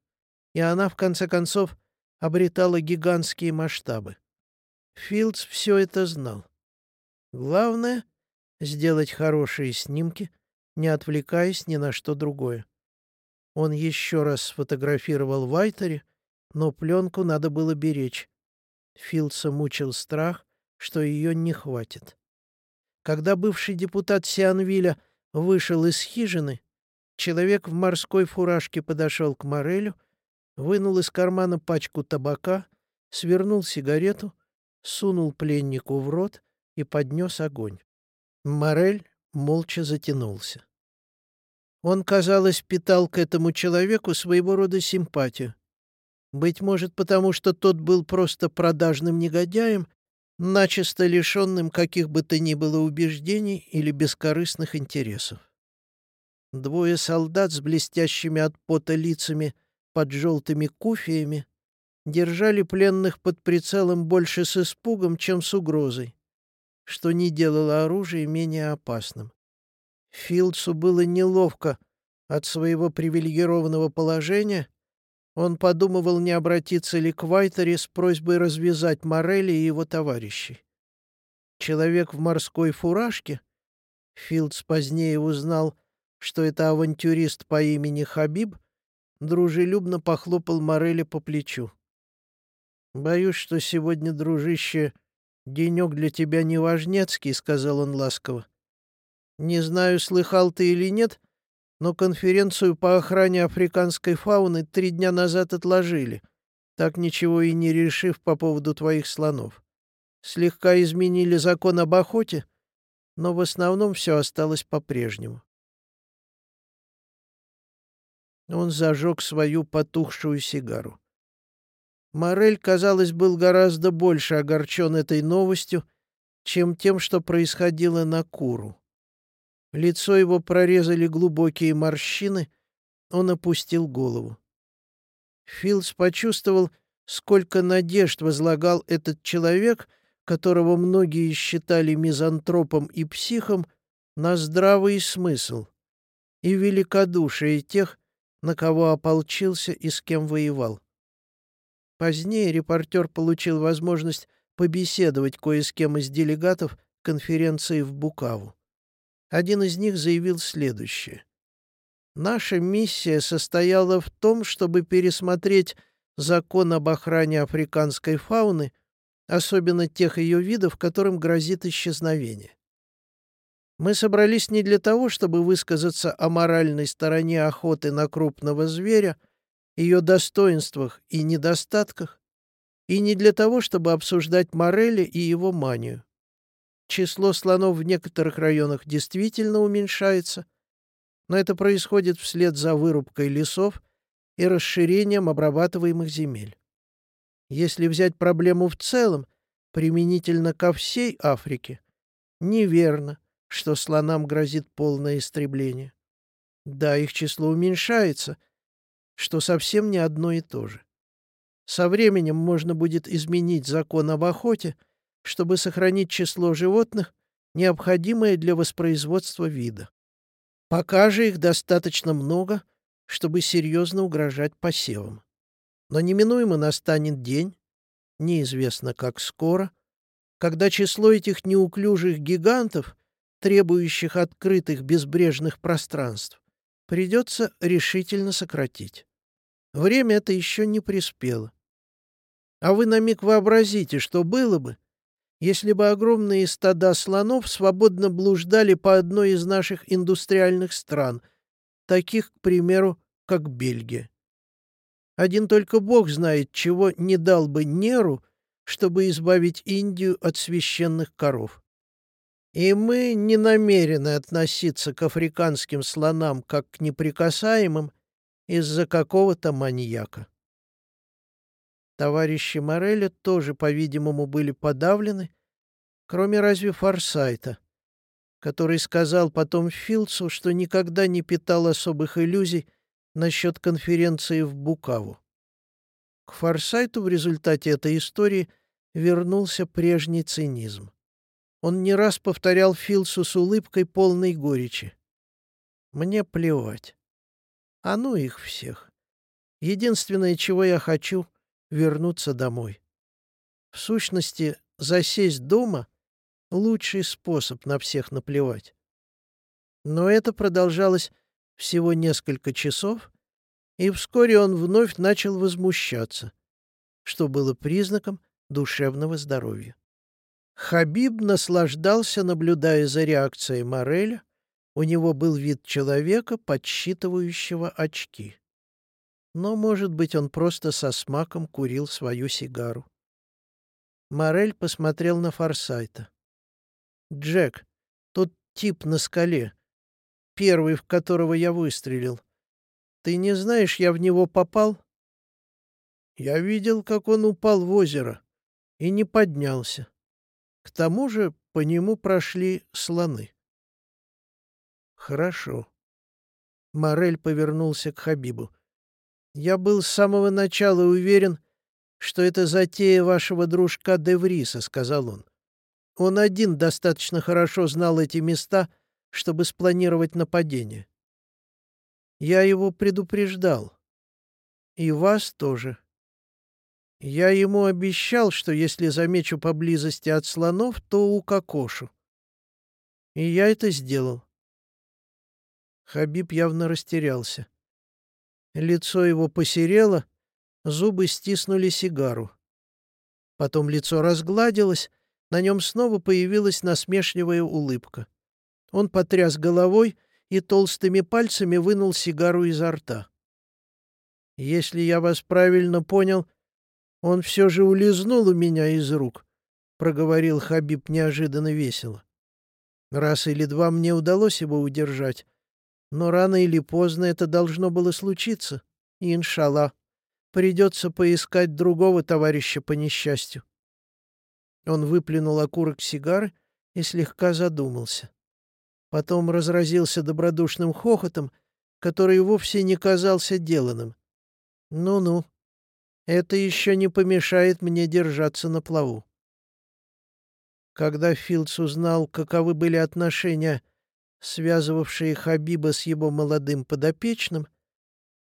и она, в конце концов, обретала гигантские масштабы. Филдс все это знал. Главное — сделать хорошие снимки, не отвлекаясь ни на что другое. Он еще раз сфотографировал Вайтери, но пленку надо было беречь. Филдса мучил страх, что ее не хватит. Когда бывший депутат Сианвиля вышел из хижины, человек в морской фуражке подошел к Морелю, вынул из кармана пачку табака, свернул сигарету, сунул пленнику в рот и поднес огонь. Морель молча затянулся. Он, казалось, питал к этому человеку своего рода симпатию. Быть может, потому что тот был просто продажным негодяем, начисто лишенным каких бы то ни было убеждений или бескорыстных интересов. Двое солдат с блестящими от пота лицами под желтыми куфиями держали пленных под прицелом больше с испугом, чем с угрозой, что не делало оружие менее опасным. Филдсу было неловко от своего привилегированного положения он подумывал, не обратиться ли к Вайтере с просьбой развязать Морелли и его товарищей. Человек в морской фуражке, Филдс позднее узнал, что это авантюрист по имени Хабиб, дружелюбно похлопал Морелли по плечу. «Боюсь, что сегодня, дружище, денек для тебя неважнецкий», — сказал он ласково. «Не знаю, слыхал ты или нет, — но конференцию по охране африканской фауны три дня назад отложили, так ничего и не решив по поводу твоих слонов. Слегка изменили закон об охоте, но в основном все осталось по-прежнему. Он зажег свою потухшую сигару. Морель, казалось, был гораздо больше огорчен этой новостью, чем тем, что происходило на Куру. Лицо его прорезали глубокие морщины, он опустил голову. Филдс почувствовал, сколько надежд возлагал этот человек, которого многие считали мизантропом и психом, на здравый смысл и великодушие тех, на кого ополчился и с кем воевал. Позднее репортер получил возможность побеседовать кое с кем из делегатов конференции в Букаву. Один из них заявил следующее. «Наша миссия состояла в том, чтобы пересмотреть закон об охране африканской фауны, особенно тех ее видов, которым грозит исчезновение. Мы собрались не для того, чтобы высказаться о моральной стороне охоты на крупного зверя, ее достоинствах и недостатках, и не для того, чтобы обсуждать Морели и его манию. Число слонов в некоторых районах действительно уменьшается, но это происходит вслед за вырубкой лесов и расширением обрабатываемых земель. Если взять проблему в целом, применительно ко всей Африке, неверно, что слонам грозит полное истребление. Да, их число уменьшается, что совсем не одно и то же. Со временем можно будет изменить закон об охоте, чтобы сохранить число животных, необходимое для воспроизводства вида. Пока же их достаточно много, чтобы серьезно угрожать посевам. Но неминуемо настанет день, неизвестно как скоро, когда число этих неуклюжих гигантов, требующих открытых безбрежных пространств, придется решительно сократить. Время это еще не приспело. А вы на миг вообразите, что было бы, если бы огромные стада слонов свободно блуждали по одной из наших индустриальных стран, таких, к примеру, как Бельгия. Один только Бог знает, чего не дал бы Неру, чтобы избавить Индию от священных коров. И мы не намерены относиться к африканским слонам как к неприкасаемым из-за какого-то маньяка. Товарищи Мореля тоже, по-видимому, были подавлены, кроме разве Форсайта, который сказал потом Филдсу, что никогда не питал особых иллюзий насчет конференции в Букаву. К Форсайту в результате этой истории вернулся прежний цинизм. Он не раз повторял Филсу с улыбкой полной горечи. «Мне плевать. А ну их всех. Единственное, чего я хочу — вернуться домой. В сущности, засесть дома — лучший способ на всех наплевать. Но это продолжалось всего несколько часов, и вскоре он вновь начал возмущаться, что было признаком душевного здоровья. Хабиб наслаждался, наблюдая за реакцией Мореля. У него был вид человека, подсчитывающего очки. Но, может быть, он просто со смаком курил свою сигару. Морель посмотрел на Форсайта. «Джек, тот тип на скале, первый, в которого я выстрелил. Ты не знаешь, я в него попал? Я видел, как он упал в озеро и не поднялся. К тому же по нему прошли слоны. Хорошо. Морель повернулся к Хабибу. Я был с самого начала уверен, что это затея вашего дружка Девриса, сказал он. Он один достаточно хорошо знал эти места — чтобы спланировать нападение. Я его предупреждал. И вас тоже. Я ему обещал, что если замечу поблизости от слонов, то укокошу. И я это сделал. Хабиб явно растерялся. Лицо его посерело, зубы стиснули сигару. Потом лицо разгладилось, на нем снова появилась насмешливая улыбка. Он потряс головой и толстыми пальцами вынул сигару изо рта. «Если я вас правильно понял, он все же улизнул у меня из рук», — проговорил Хабиб неожиданно весело. «Раз или два мне удалось его удержать, но рано или поздно это должно было случиться, иншалла, придется поискать другого товарища по несчастью». Он выплюнул окурок сигары и слегка задумался. Потом разразился добродушным хохотом, который вовсе не казался деланным. «Ну-ну, это еще не помешает мне держаться на плаву». Когда Филдс узнал, каковы были отношения, связывавшие Хабиба с его молодым подопечным,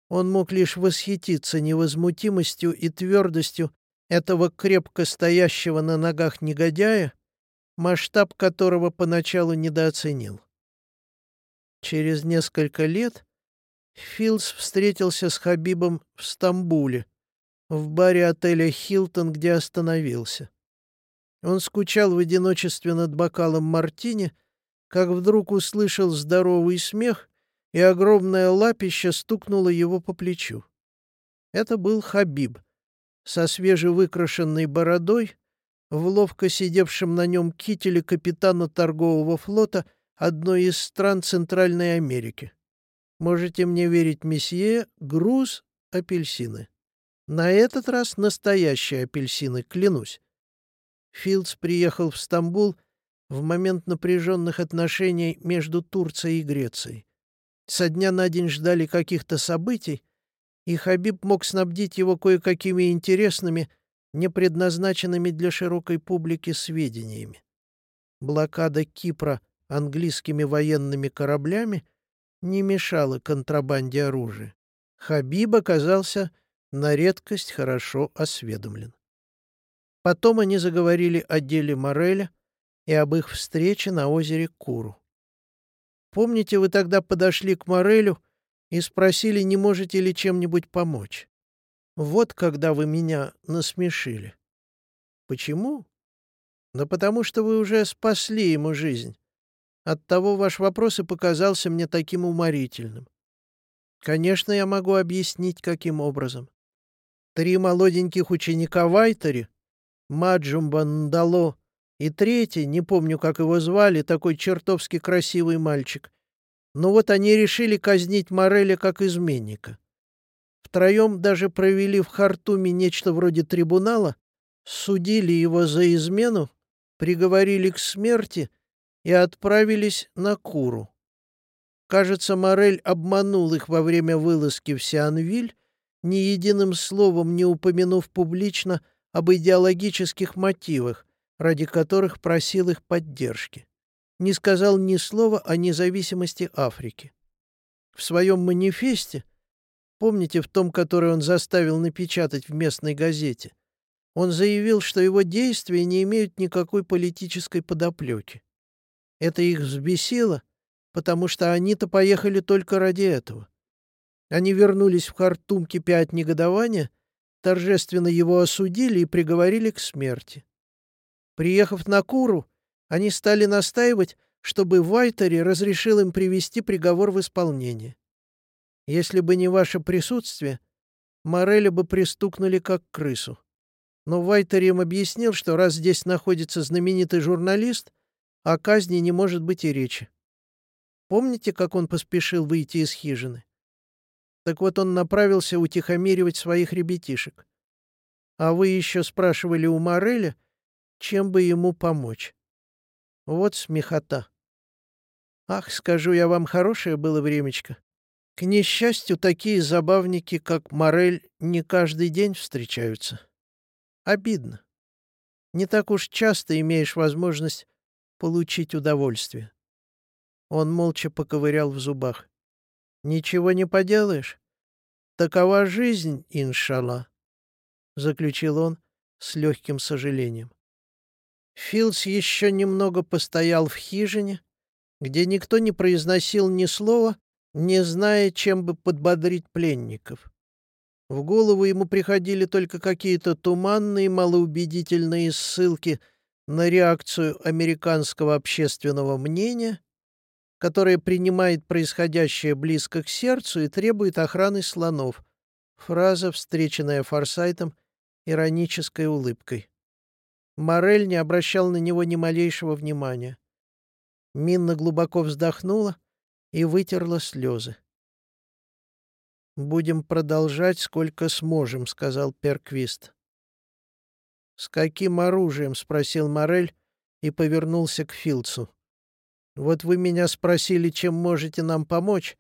он мог лишь восхититься невозмутимостью и твердостью этого крепко стоящего на ногах негодяя, масштаб которого поначалу недооценил. Через несколько лет Филдс встретился с Хабибом в Стамбуле, в баре отеля «Хилтон», где остановился. Он скучал в одиночестве над бокалом мартини, как вдруг услышал здоровый смех, и огромное лапище стукнуло его по плечу. Это был Хабиб, со свежевыкрашенной бородой, в ловко сидевшем на нем кителе капитана торгового флота одной из стран Центральной Америки. Можете мне верить, месье, груз — апельсины. На этот раз настоящие апельсины, клянусь. Филдс приехал в Стамбул в момент напряженных отношений между Турцией и Грецией. Со дня на день ждали каких-то событий, и Хабиб мог снабдить его кое-какими интересными, не предназначенными для широкой публики сведениями. Блокада Кипра английскими военными кораблями не мешала контрабанде оружия. Хабиб оказался на редкость хорошо осведомлен. Потом они заговорили о деле Мореля и об их встрече на озере Куру. Помните, вы тогда подошли к Морелю и спросили, не можете ли чем-нибудь помочь? Вот когда вы меня насмешили. Почему? Да потому что вы уже спасли ему жизнь. Оттого ваш вопрос и показался мне таким уморительным. Конечно, я могу объяснить, каким образом. Три молоденьких ученика Вайтери, Маджумба Ндало и третий, не помню, как его звали, такой чертовски красивый мальчик. Но вот они решили казнить Мореля как изменника. Втроем даже провели в Хартуме нечто вроде трибунала, судили его за измену, приговорили к смерти и отправились на Куру. Кажется, Морель обманул их во время вылазки в Сианвиль, ни единым словом не упомянув публично об идеологических мотивах, ради которых просил их поддержки. Не сказал ни слова о независимости Африки. В своем манифесте, помните, в том, который он заставил напечатать в местной газете, он заявил, что его действия не имеют никакой политической подоплеки. Это их взбесило, потому что они-то поехали только ради этого. Они вернулись в Хартум кипя от негодования, торжественно его осудили и приговорили к смерти. Приехав на Куру, они стали настаивать, чтобы Вайтери разрешил им привести приговор в исполнение. Если бы не ваше присутствие, Мореля бы пристукнули как крысу. Но Вайтери им объяснил, что раз здесь находится знаменитый журналист, о казни не может быть и речи. Помните, как он поспешил выйти из хижины? Так вот он направился утихомиривать своих ребятишек. А вы еще спрашивали у Мореля, чем бы ему помочь. Вот смехота. Ах, скажу я вам, хорошее было времечко. К несчастью, такие забавники, как Морель, не каждый день встречаются. Обидно. Не так уж часто имеешь возможность получить удовольствие. Он молча поковырял в зубах. «Ничего не поделаешь. Такова жизнь, иншалла», — заключил он с легким сожалением. Филс еще немного постоял в хижине, где никто не произносил ни слова, не зная, чем бы подбодрить пленников. В голову ему приходили только какие-то туманные, малоубедительные ссылки на реакцию американского общественного мнения, которое принимает происходящее близко к сердцу и требует охраны слонов. Фраза, встреченная Форсайтом иронической улыбкой. Морель не обращал на него ни малейшего внимания. Минна глубоко вздохнула и вытерла слезы. «Будем продолжать, сколько сможем», — сказал Перквист. «С каким оружием?» — спросил Морель и повернулся к Филдсу. «Вот вы меня спросили, чем можете нам помочь.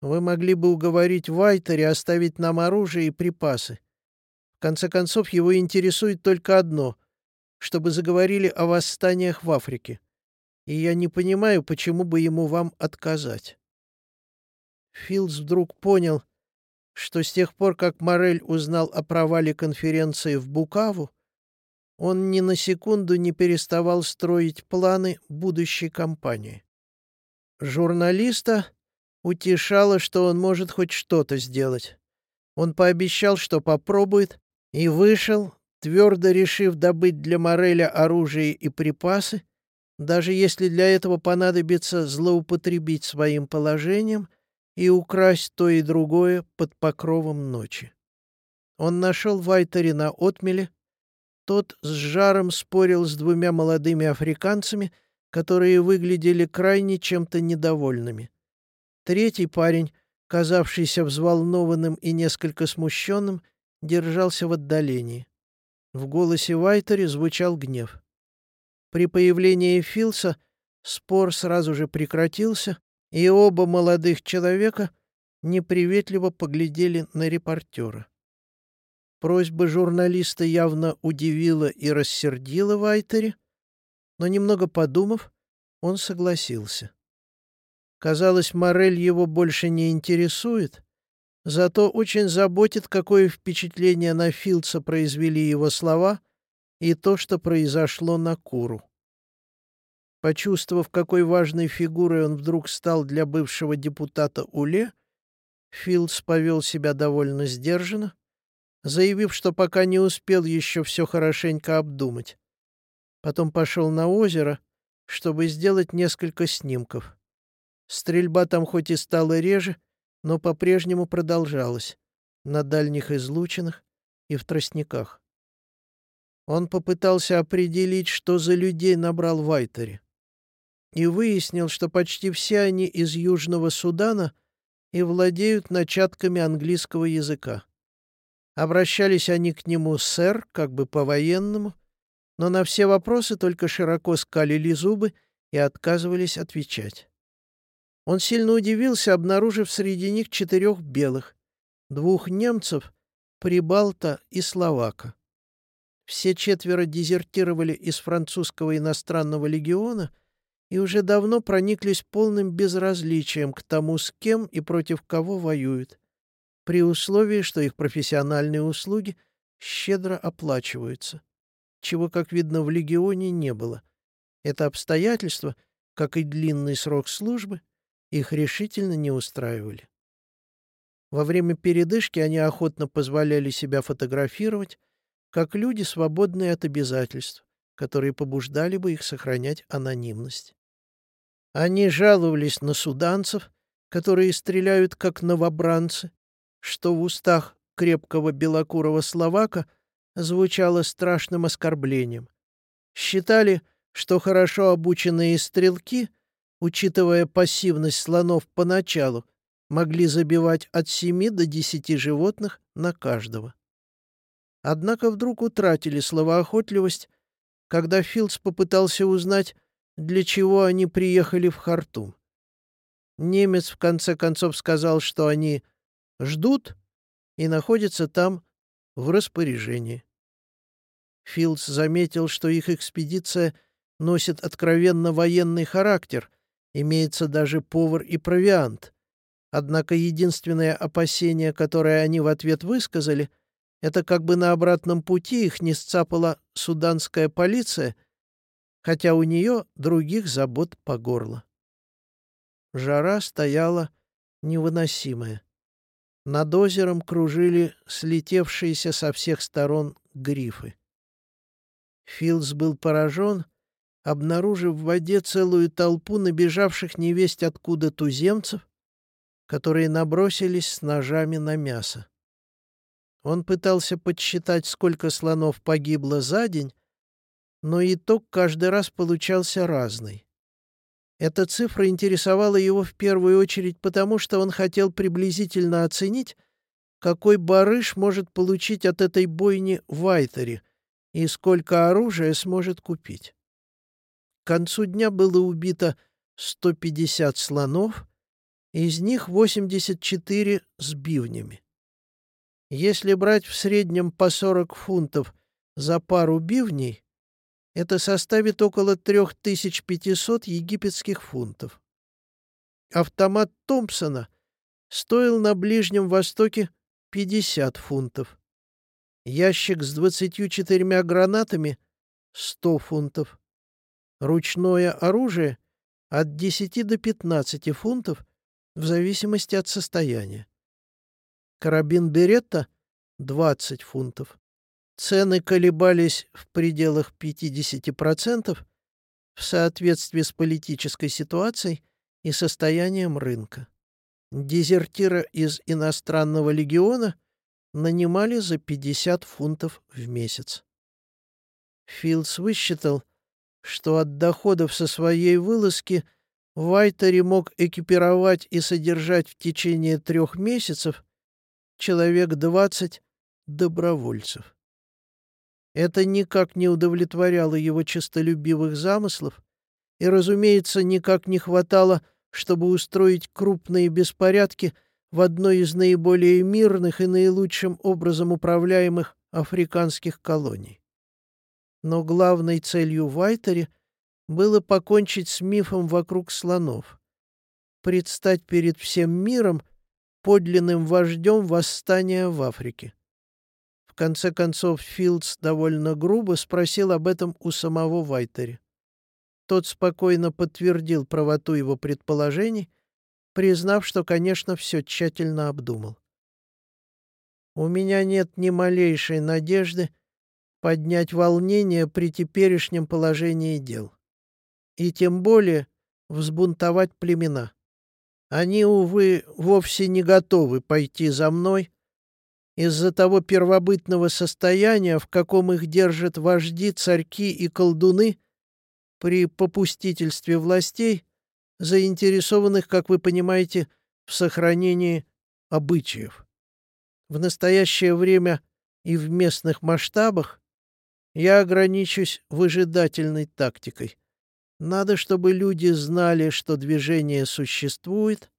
Вы могли бы уговорить Вайтере оставить нам оружие и припасы. В конце концов, его интересует только одно — чтобы заговорили о восстаниях в Африке. И я не понимаю, почему бы ему вам отказать. Филдс вдруг понял, что с тех пор, как Морель узнал о провале конференции в Букаву, он ни на секунду не переставал строить планы будущей кампании. Журналиста утешало, что он может хоть что-то сделать. Он пообещал, что попробует, и вышел, твердо решив добыть для Мореля оружие и припасы, даже если для этого понадобится злоупотребить своим положением и украсть то и другое под покровом ночи. Он нашел Вайтери на отмеле. Тот с жаром спорил с двумя молодыми африканцами, которые выглядели крайне чем-то недовольными. Третий парень, казавшийся взволнованным и несколько смущенным, держался в отдалении. В голосе Вайтери звучал гнев. При появлении Филса спор сразу же прекратился, и оба молодых человека неприветливо поглядели на репортера. Просьба журналиста явно удивила и рассердила Вайтери, но, немного подумав, он согласился. Казалось, Морель его больше не интересует, зато очень заботит, какое впечатление на Филдса произвели его слова и то, что произошло на Куру. Почувствовав, какой важной фигурой он вдруг стал для бывшего депутата Уле, Филдс повел себя довольно сдержанно, заявив, что пока не успел еще все хорошенько обдумать. Потом пошел на озеро, чтобы сделать несколько снимков. Стрельба там хоть и стала реже, но по-прежнему продолжалась на дальних излучинах и в тростниках. Он попытался определить, что за людей набрал Вайтери, и выяснил, что почти все они из Южного Судана и владеют начатками английского языка. Обращались они к нему «сэр», как бы по-военному, но на все вопросы только широко скалили зубы и отказывались отвечать. Он сильно удивился, обнаружив среди них четырех белых, двух немцев, прибалта и словака. Все четверо дезертировали из французского иностранного легиона и уже давно прониклись полным безразличием к тому, с кем и против кого воюют, при условии, что их профессиональные услуги щедро оплачиваются чего, как видно, в легионе не было. Это обстоятельство, как и длинный срок службы, их решительно не устраивали. Во время передышки они охотно позволяли себя фотографировать, как люди, свободные от обязательств, которые побуждали бы их сохранять анонимность. Они жаловались на суданцев, которые стреляют как новобранцы, что в устах крепкого белокурого словака — звучало страшным оскорблением. Считали, что хорошо обученные стрелки, учитывая пассивность слонов поначалу, могли забивать от семи до десяти животных на каждого. Однако вдруг утратили словоохотливость, когда Филдс попытался узнать, для чего они приехали в Хартум. Немец в конце концов сказал, что они ждут и находятся там в распоряжении. Филдс заметил, что их экспедиция носит откровенно военный характер, имеется даже повар и провиант. Однако единственное опасение, которое они в ответ высказали, это как бы на обратном пути их не сцапала суданская полиция, хотя у нее других забот по горло. Жара стояла невыносимая. Над озером кружили слетевшиеся со всех сторон грифы. Филдс был поражен, обнаружив в воде целую толпу набежавших невесть откуда туземцев, которые набросились с ножами на мясо. Он пытался подсчитать, сколько слонов погибло за день, но итог каждый раз получался разный. Эта цифра интересовала его в первую очередь потому, что он хотел приблизительно оценить, какой барыш может получить от этой бойни в Айтере, и сколько оружия сможет купить. Концу дня было убито 150 слонов, из них 84 с бивнями. Если брать в среднем по 40 фунтов за пару бивней, это составит около 3500 египетских фунтов. Автомат Томпсона стоил на Ближнем Востоке 50 фунтов. Ящик с двадцатью четырьмя гранатами — сто фунтов. Ручное оружие — от десяти до пятнадцати фунтов, в зависимости от состояния. Карабин Беретта — двадцать фунтов. Цены колебались в пределах 50% в соответствии с политической ситуацией и состоянием рынка. Дезертира из иностранного легиона — нанимали за 50 фунтов в месяц. Филдс высчитал, что от доходов со своей вылазки Вайтери мог экипировать и содержать в течение трех месяцев человек 20 добровольцев. Это никак не удовлетворяло его честолюбивых замыслов, и, разумеется, никак не хватало, чтобы устроить крупные беспорядки в одной из наиболее мирных и наилучшим образом управляемых африканских колоний. Но главной целью Вайтери было покончить с мифом вокруг слонов, предстать перед всем миром подлинным вождем восстания в Африке. В конце концов, Филдс довольно грубо спросил об этом у самого Вайтери. Тот спокойно подтвердил правоту его предположений, признав, что, конечно, все тщательно обдумал. «У меня нет ни малейшей надежды поднять волнение при теперешнем положении дел. И тем более взбунтовать племена. Они, увы, вовсе не готовы пойти за мной из-за того первобытного состояния, в каком их держат вожди, царьки и колдуны, при попустительстве властей, заинтересованных, как вы понимаете, в сохранении обычаев. В настоящее время и в местных масштабах я ограничусь выжидательной тактикой. Надо, чтобы люди знали, что движение существует,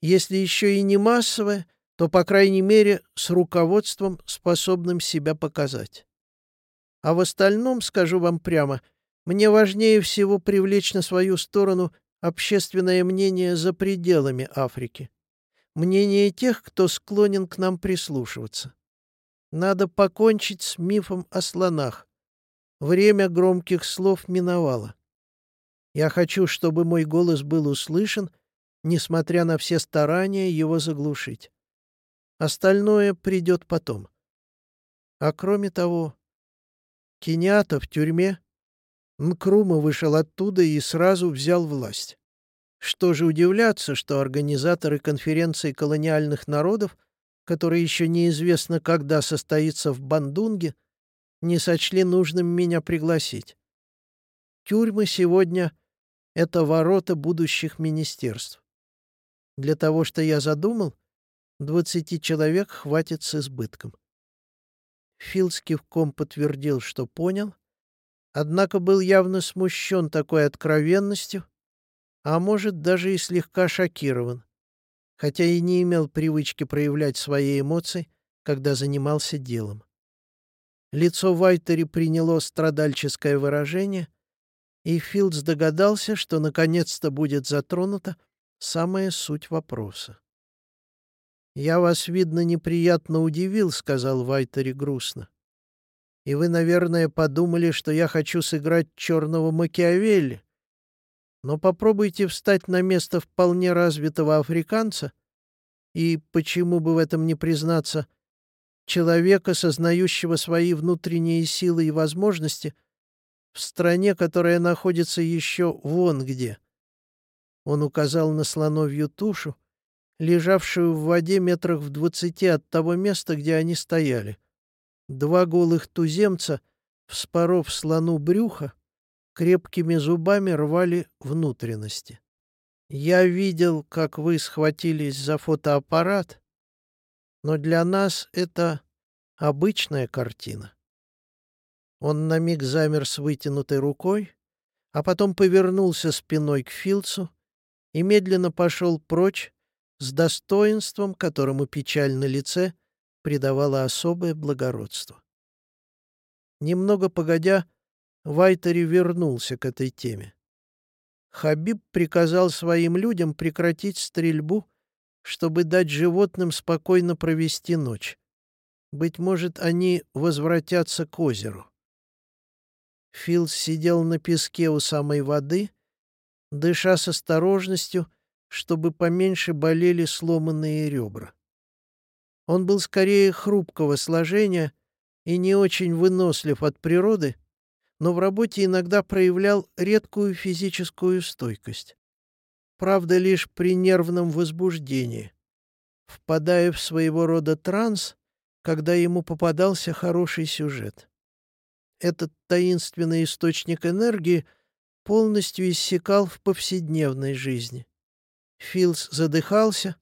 если еще и не массовое, то, по крайней мере, с руководством, способным себя показать. А в остальном, скажу вам прямо, мне важнее всего привлечь на свою сторону общественное мнение за пределами Африки. Мнение тех, кто склонен к нам прислушиваться. Надо покончить с мифом о слонах. Время громких слов миновало. Я хочу, чтобы мой голос был услышан, несмотря на все старания его заглушить. Остальное придет потом. А кроме того, Кенята в тюрьме Нкрума вышел оттуда и сразу взял власть. Что же удивляться, что организаторы конференции колониальных народов, которая еще неизвестно когда состоится в Бандунге, не сочли нужным меня пригласить. Тюрьмы сегодня — это ворота будущих министерств. Для того, что я задумал, двадцати человек хватит с избытком. Филд кивком подтвердил, что понял, однако был явно смущен такой откровенностью, а может, даже и слегка шокирован, хотя и не имел привычки проявлять свои эмоции, когда занимался делом. Лицо Вайтери приняло страдальческое выражение, и Филдс догадался, что наконец-то будет затронута самая суть вопроса. «Я вас, видно, неприятно удивил», — сказал Вайтери грустно. И вы, наверное, подумали, что я хочу сыграть черного Макиавелли. Но попробуйте встать на место вполне развитого африканца, и, почему бы в этом не признаться, человека, сознающего свои внутренние силы и возможности, в стране, которая находится еще вон где. Он указал на слоновью тушу, лежавшую в воде метрах в двадцати от того места, где они стояли. Два голых туземца, вспоров слону брюха, крепкими зубами рвали внутренности. Я видел, как вы схватились за фотоаппарат, но для нас это обычная картина. Он на миг замер с вытянутой рукой, а потом повернулся спиной к Филдсу и медленно пошел прочь с достоинством, которому печаль на лице придавало особое благородство. Немного погодя, Вайтери вернулся к этой теме. Хабиб приказал своим людям прекратить стрельбу, чтобы дать животным спокойно провести ночь. Быть может, они возвратятся к озеру. Филд сидел на песке у самой воды, дыша с осторожностью, чтобы поменьше болели сломанные ребра. Он был скорее хрупкого сложения и не очень вынослив от природы, но в работе иногда проявлял редкую физическую стойкость. Правда, лишь при нервном возбуждении. Впадая в своего рода транс, когда ему попадался хороший сюжет. Этот таинственный источник энергии полностью иссякал в повседневной жизни. Филс задыхался,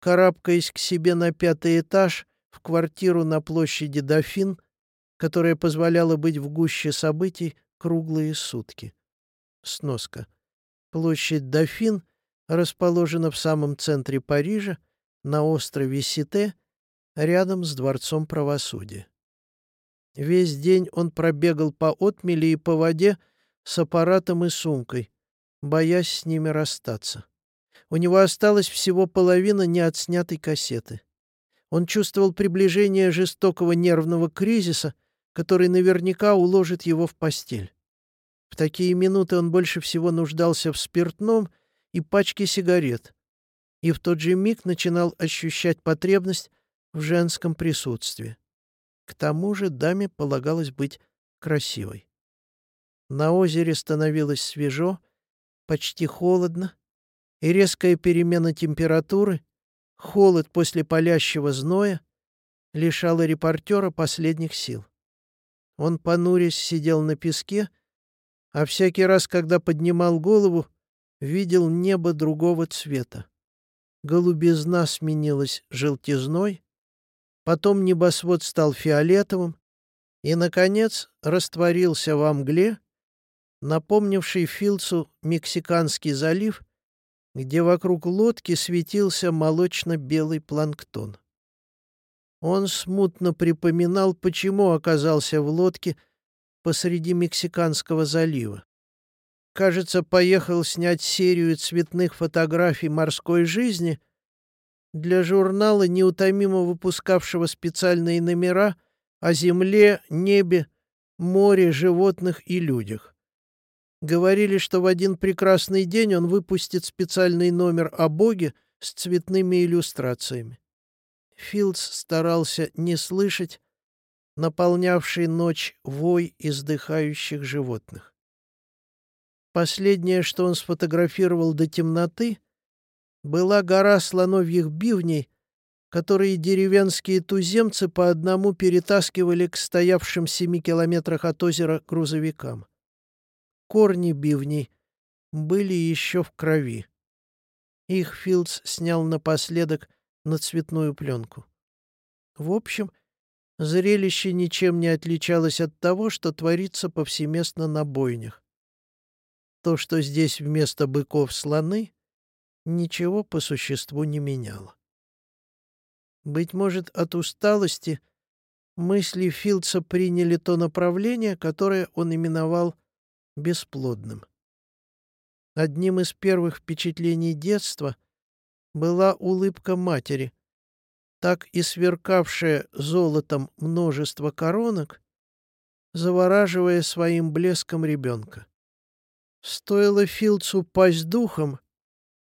карабкаясь к себе на пятый этаж в квартиру на площади Дофин, которая позволяла быть в гуще событий круглые сутки. Сноска. Площадь Дофин расположена в самом центре Парижа, на острове Сите, рядом с Дворцом правосудия. Весь день он пробегал по отмели и по воде с аппаратом и сумкой, боясь с ними расстаться. У него осталось всего половина неотснятой кассеты. Он чувствовал приближение жестокого нервного кризиса, который наверняка уложит его в постель. В такие минуты он больше всего нуждался в спиртном и пачке сигарет, и в тот же миг начинал ощущать потребность в женском присутствии. К тому же даме полагалось быть красивой. На озере становилось свежо, почти холодно, и резкая перемена температуры, холод после палящего зноя, лишала репортера последних сил. Он, понурясь, сидел на песке, а всякий раз, когда поднимал голову, видел небо другого цвета. Голубизна сменилась желтизной, потом небосвод стал фиолетовым и, наконец, растворился во мгле, напомнивший Филцу Мексиканский залив, где вокруг лодки светился молочно-белый планктон. Он смутно припоминал, почему оказался в лодке посреди Мексиканского залива. Кажется, поехал снять серию цветных фотографий морской жизни для журнала, неутомимо выпускавшего специальные номера о земле, небе, море, животных и людях. Говорили, что в один прекрасный день он выпустит специальный номер о Боге с цветными иллюстрациями. Филдс старался не слышать наполнявший ночь вой издыхающих животных. Последнее, что он сфотографировал до темноты, была гора слоновьих бивней, которые деревенские туземцы по одному перетаскивали к стоявшим семи километрах от озера грузовикам. Корни бивней были еще в крови. Их Филдс снял напоследок на цветную пленку. В общем, зрелище ничем не отличалось от того, что творится повсеместно на бойнях. То, что здесь вместо быков слоны, ничего по существу не меняло. Быть может, от усталости мысли Филдса приняли то направление, которое он именовал бесплодным. Одним из первых впечатлений детства была улыбка матери, так и сверкавшая золотом множество коронок, завораживая своим блеском ребенка. Стоило Филдсу пасть духом,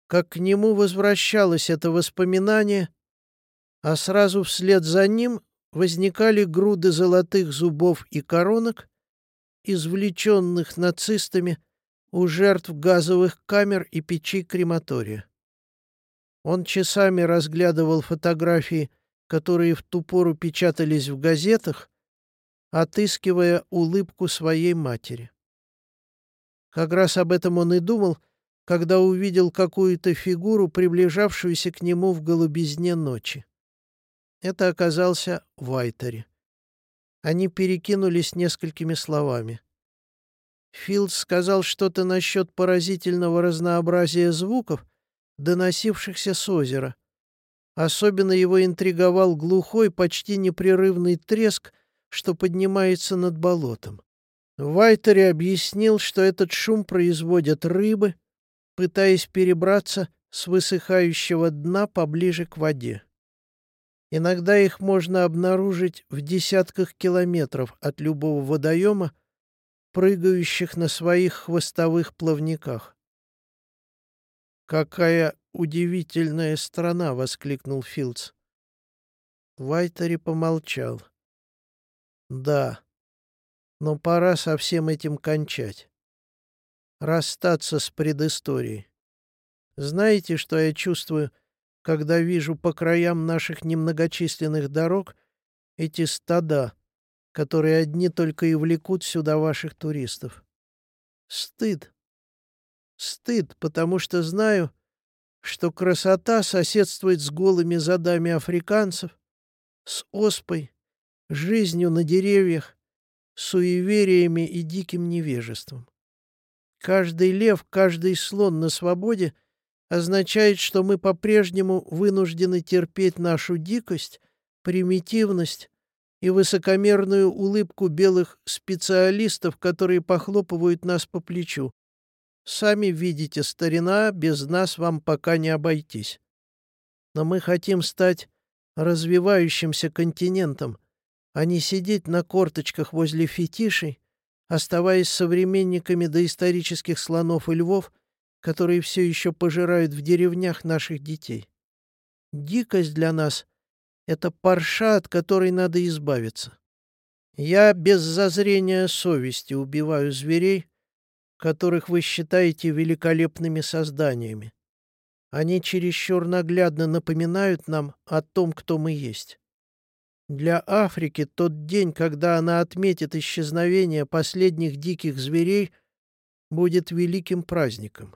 как к нему возвращалось это воспоминание, а сразу вслед за ним возникали груды золотых зубов и коронок, извлеченных нацистами у жертв газовых камер и печей крематория. Он часами разглядывал фотографии, которые в ту пору печатались в газетах, отыскивая улыбку своей матери. Как раз об этом он и думал, когда увидел какую-то фигуру, приближавшуюся к нему в голубизне ночи. Это оказался Вайтери. Они перекинулись несколькими словами. Филд сказал что-то насчет поразительного разнообразия звуков, доносившихся с озера. Особенно его интриговал глухой, почти непрерывный треск, что поднимается над болотом. Вайтери объяснил, что этот шум производят рыбы, пытаясь перебраться с высыхающего дна поближе к воде. Иногда их можно обнаружить в десятках километров от любого водоема, прыгающих на своих хвостовых плавниках. «Какая удивительная страна!» — воскликнул Филдс. Вайтери помолчал. «Да, но пора со всем этим кончать. Расстаться с предысторией. Знаете, что я чувствую, когда вижу по краям наших немногочисленных дорог эти стада, которые одни только и влекут сюда ваших туристов. Стыд. Стыд, потому что знаю, что красота соседствует с голыми задами африканцев, с оспой, жизнью на деревьях, суевериями и диким невежеством. Каждый лев, каждый слон на свободе означает, что мы по-прежнему вынуждены терпеть нашу дикость, примитивность и высокомерную улыбку белых специалистов, которые похлопывают нас по плечу. Сами видите, старина, без нас вам пока не обойтись. Но мы хотим стать развивающимся континентом, а не сидеть на корточках возле фетишей, оставаясь современниками доисторических слонов и львов, которые все еще пожирают в деревнях наших детей. Дикость для нас — это парша, от которой надо избавиться. Я без зазрения совести убиваю зверей, которых вы считаете великолепными созданиями. Они чересчур наглядно напоминают нам о том, кто мы есть. Для Африки тот день, когда она отметит исчезновение последних диких зверей, будет великим праздником.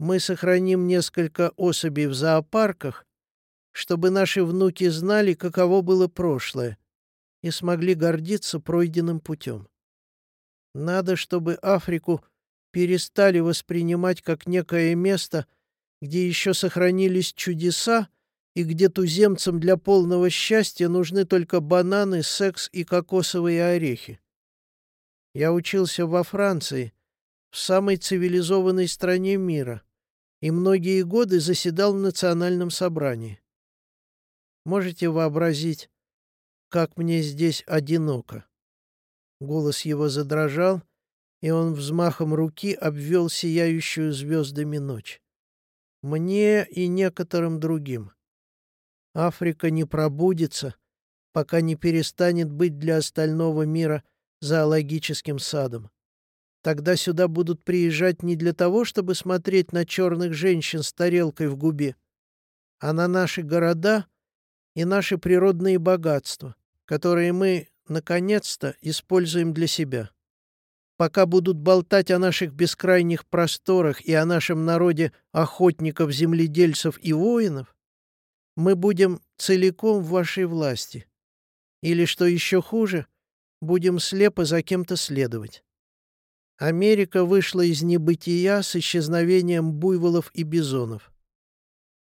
Мы сохраним несколько особей в зоопарках, чтобы наши внуки знали, каково было прошлое, и смогли гордиться пройденным путем. Надо, чтобы Африку перестали воспринимать как некое место — где еще сохранились чудеса и где туземцам для полного счастья нужны только бананы, секс и кокосовые орехи. Я учился во Франции, в самой цивилизованной стране мира, и многие годы заседал в национальном собрании. Можете вообразить, как мне здесь одиноко. Голос его задрожал, и он взмахом руки обвел сияющую звездами ночь. Мне и некоторым другим. Африка не пробудится, пока не перестанет быть для остального мира зоологическим садом. Тогда сюда будут приезжать не для того, чтобы смотреть на черных женщин с тарелкой в губе, а на наши города и наши природные богатства, которые мы, наконец-то, используем для себя. Пока будут болтать о наших бескрайних просторах и о нашем народе охотников, земледельцев и воинов, мы будем целиком в вашей власти. Или, что еще хуже, будем слепо за кем-то следовать. Америка вышла из небытия с исчезновением буйволов и бизонов.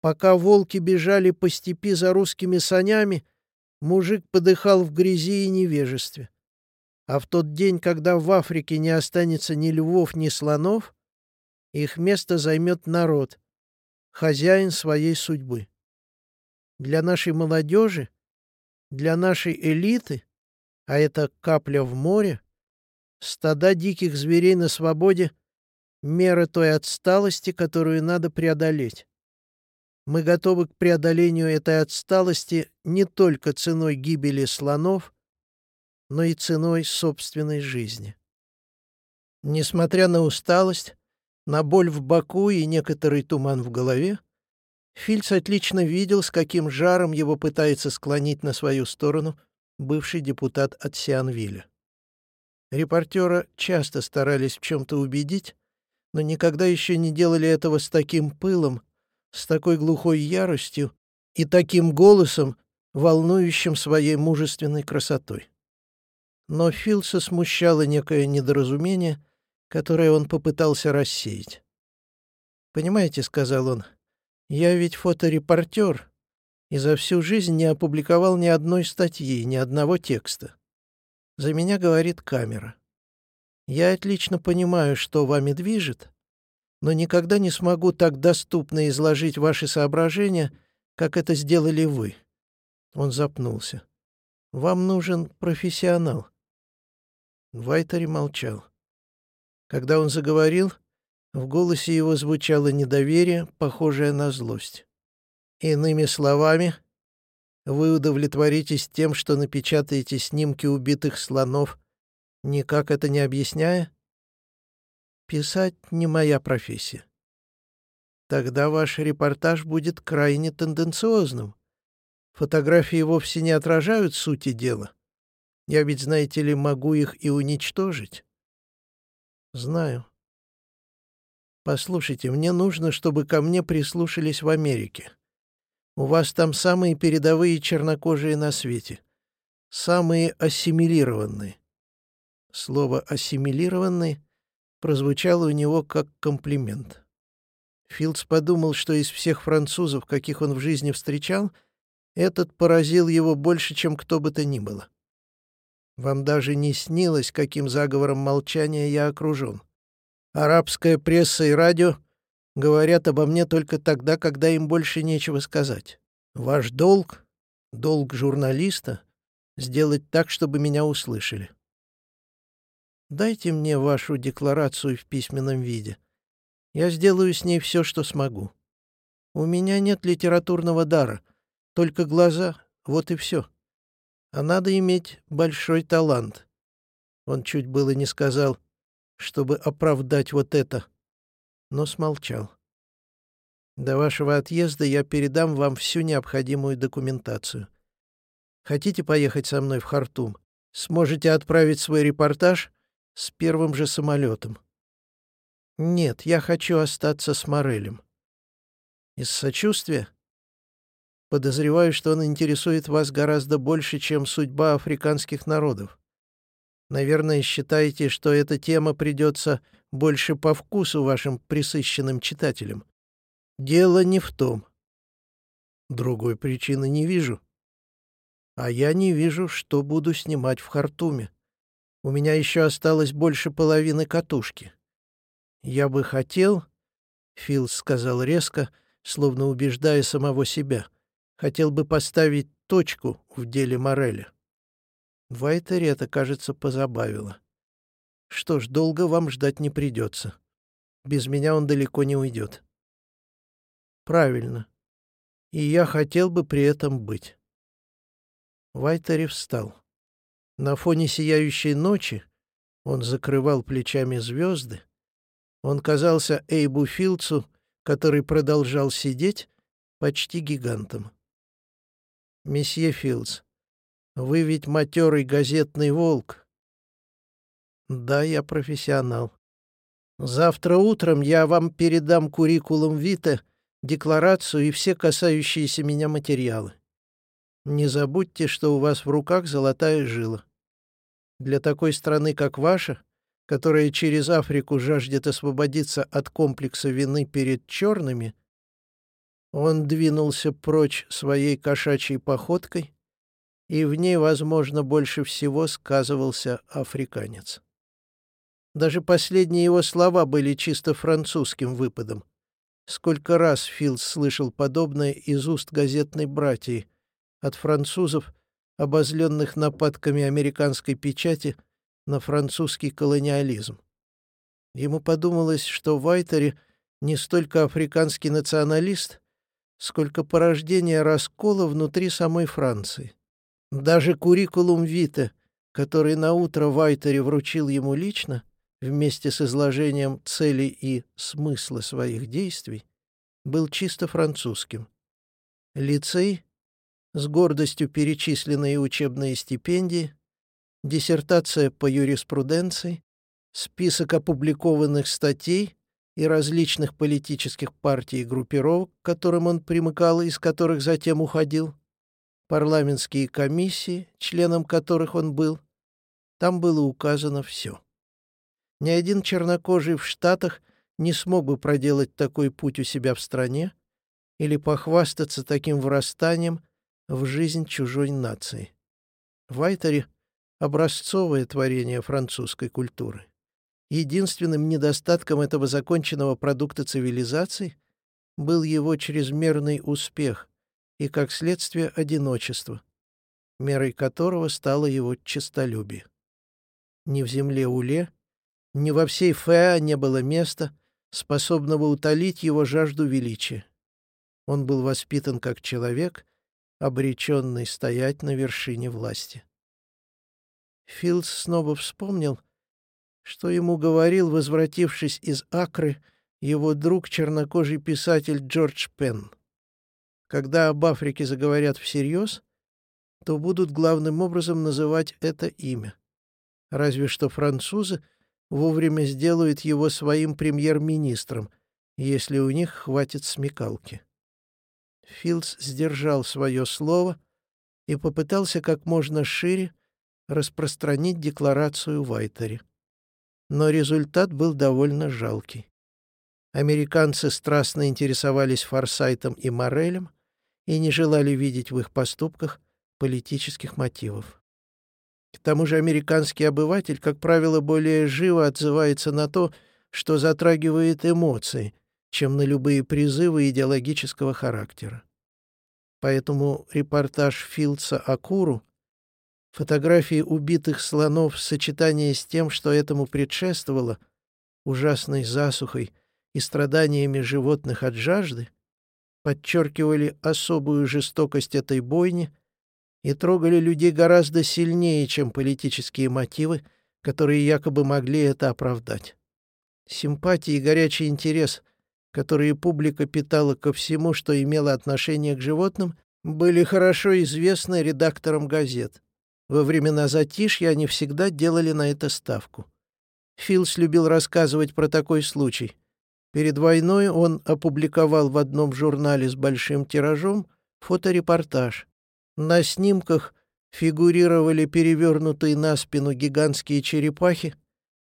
Пока волки бежали по степи за русскими санями, мужик подыхал в грязи и невежестве. А в тот день, когда в Африке не останется ни львов, ни слонов, их место займет народ, хозяин своей судьбы. Для нашей молодежи, для нашей элиты, а это капля в море, стада диких зверей на свободе — мера той отсталости, которую надо преодолеть. Мы готовы к преодолению этой отсталости не только ценой гибели слонов, но и ценой собственной жизни. Несмотря на усталость, на боль в боку и некоторый туман в голове, Фильц отлично видел, с каким жаром его пытается склонить на свою сторону бывший депутат от Сианвиля. Репортера часто старались в чем-то убедить, но никогда еще не делали этого с таким пылом, с такой глухой яростью и таким голосом, волнующим своей мужественной красотой. Но Филса смущало некое недоразумение, которое он попытался рассеять. «Понимаете», — сказал он, — «я ведь фоторепортер и за всю жизнь не опубликовал ни одной статьи, ни одного текста. За меня говорит камера. Я отлично понимаю, что вами движет, но никогда не смогу так доступно изложить ваши соображения, как это сделали вы». Он запнулся. «Вам нужен профессионал. Вайтери молчал. Когда он заговорил, в голосе его звучало недоверие, похожее на злость. Иными словами, вы удовлетворитесь тем, что напечатаете снимки убитых слонов, никак это не объясняя? Писать не моя профессия. Тогда ваш репортаж будет крайне тенденциозным. Фотографии вовсе не отражают сути дела. Я ведь, знаете ли, могу их и уничтожить. Знаю. Послушайте, мне нужно, чтобы ко мне прислушались в Америке. У вас там самые передовые чернокожие на свете. Самые ассимилированные. Слово «ассимилированный» прозвучало у него как комплимент. Филдс подумал, что из всех французов, каких он в жизни встречал, этот поразил его больше, чем кто бы то ни было. Вам даже не снилось, каким заговором молчания я окружен. Арабская пресса и радио говорят обо мне только тогда, когда им больше нечего сказать. Ваш долг, долг журналиста, сделать так, чтобы меня услышали. Дайте мне вашу декларацию в письменном виде. Я сделаю с ней все, что смогу. У меня нет литературного дара, только глаза, вот и все. А надо иметь большой талант. Он чуть было не сказал, чтобы оправдать вот это, но смолчал. До вашего отъезда я передам вам всю необходимую документацию. Хотите поехать со мной в Хартум? Сможете отправить свой репортаж с первым же самолетом. Нет, я хочу остаться с Морелем. Из сочувствия? Подозреваю, что он интересует вас гораздо больше, чем судьба африканских народов. Наверное, считаете, что эта тема придется больше по вкусу вашим присыщенным читателям. Дело не в том. Другой причины не вижу. А я не вижу, что буду снимать в Хартуме. У меня еще осталось больше половины катушки. Я бы хотел, — Фил сказал резко, словно убеждая самого себя, — хотел бы поставить точку в деле Мореля. Вайтери это, кажется, позабавило. Что ж, долго вам ждать не придется. Без меня он далеко не уйдет. Правильно. И я хотел бы при этом быть. Вайтери встал. На фоне сияющей ночи он закрывал плечами звезды, он казался Эйбу Филдсу, который продолжал сидеть, почти гигантом. «Месье Филдс, вы ведь матерый газетный волк». «Да, я профессионал. Завтра утром я вам передам куррикулум Вита, декларацию и все касающиеся меня материалы. Не забудьте, что у вас в руках золотая жила. Для такой страны, как ваша, которая через Африку жаждет освободиться от комплекса вины перед черными, он двинулся прочь своей кошачьей походкой, и в ней, возможно, больше всего сказывался африканец. Даже последние его слова были чисто французским выпадом. Сколько раз Филд слышал подобное из уст газетной братьи от французов, обозленных нападками американской печати — на французский колониализм. Ему подумалось, что Вайтери не столько африканский националист, сколько порождение раскола внутри самой Франции. Даже куррикулум Вита, который наутро Вайтери вручил ему лично, вместе с изложением целей и смысла своих действий, был чисто французским. Лицей, с гордостью перечисленные учебные стипендии, диссертация по юриспруденции, список опубликованных статей и различных политических партий и группировок, к которым он примыкал и из которых затем уходил, парламентские комиссии, членом которых он был. Там было указано все. Ни один чернокожий в Штатах не смог бы проделать такой путь у себя в стране или похвастаться таким врастанием в жизнь чужой нации. Вайтери образцовое творение французской культуры. Единственным недостатком этого законченного продукта цивилизации был его чрезмерный успех и, как следствие, одиночество, мерой которого стало его честолюбие. Ни в земле Уле, ни во всей Феа не было места, способного утолить его жажду величия. Он был воспитан как человек, обреченный стоять на вершине власти. Филдс снова вспомнил, что ему говорил, возвратившись из Акры, его друг чернокожий писатель Джордж Пен. Когда об Африке заговорят всерьез, то будут главным образом называть это имя. Разве что французы вовремя сделают его своим премьер-министром, если у них хватит смекалки. Филдс сдержал свое слово и попытался как можно шире распространить декларацию Вайтери. Но результат был довольно жалкий. Американцы страстно интересовались Форсайтом и Морелем и не желали видеть в их поступках политических мотивов. К тому же американский обыватель, как правило, более живо отзывается на то, что затрагивает эмоции, чем на любые призывы идеологического характера. Поэтому репортаж Филдса о Куру, фотографии убитых слонов в сочетании с тем, что этому предшествовало, ужасной засухой и страданиями животных от жажды, подчеркивали особую жестокость этой бойни и трогали людей гораздо сильнее, чем политические мотивы, которые якобы могли это оправдать. Симпатии и горячий интерес, которые публика питала ко всему, что имело отношение к животным, были хорошо известны редакторам газет. Во времена затишья они всегда делали на это ставку. Филс любил рассказывать про такой случай — Перед войной он опубликовал в одном журнале с большим тиражом фоторепортаж. На снимках фигурировали перевернутые на спину гигантские черепахи,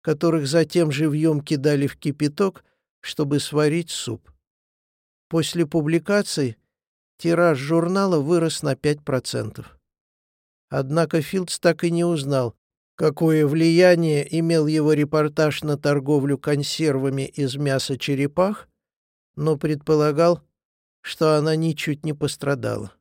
которых затем живьем кидали в кипяток, чтобы сварить суп. После публикации тираж журнала вырос на 5%. Однако Филдс так и не узнал, какое влияние имел его репортаж на торговлю консервами из мяса черепах, но предполагал, что она ничуть не пострадала.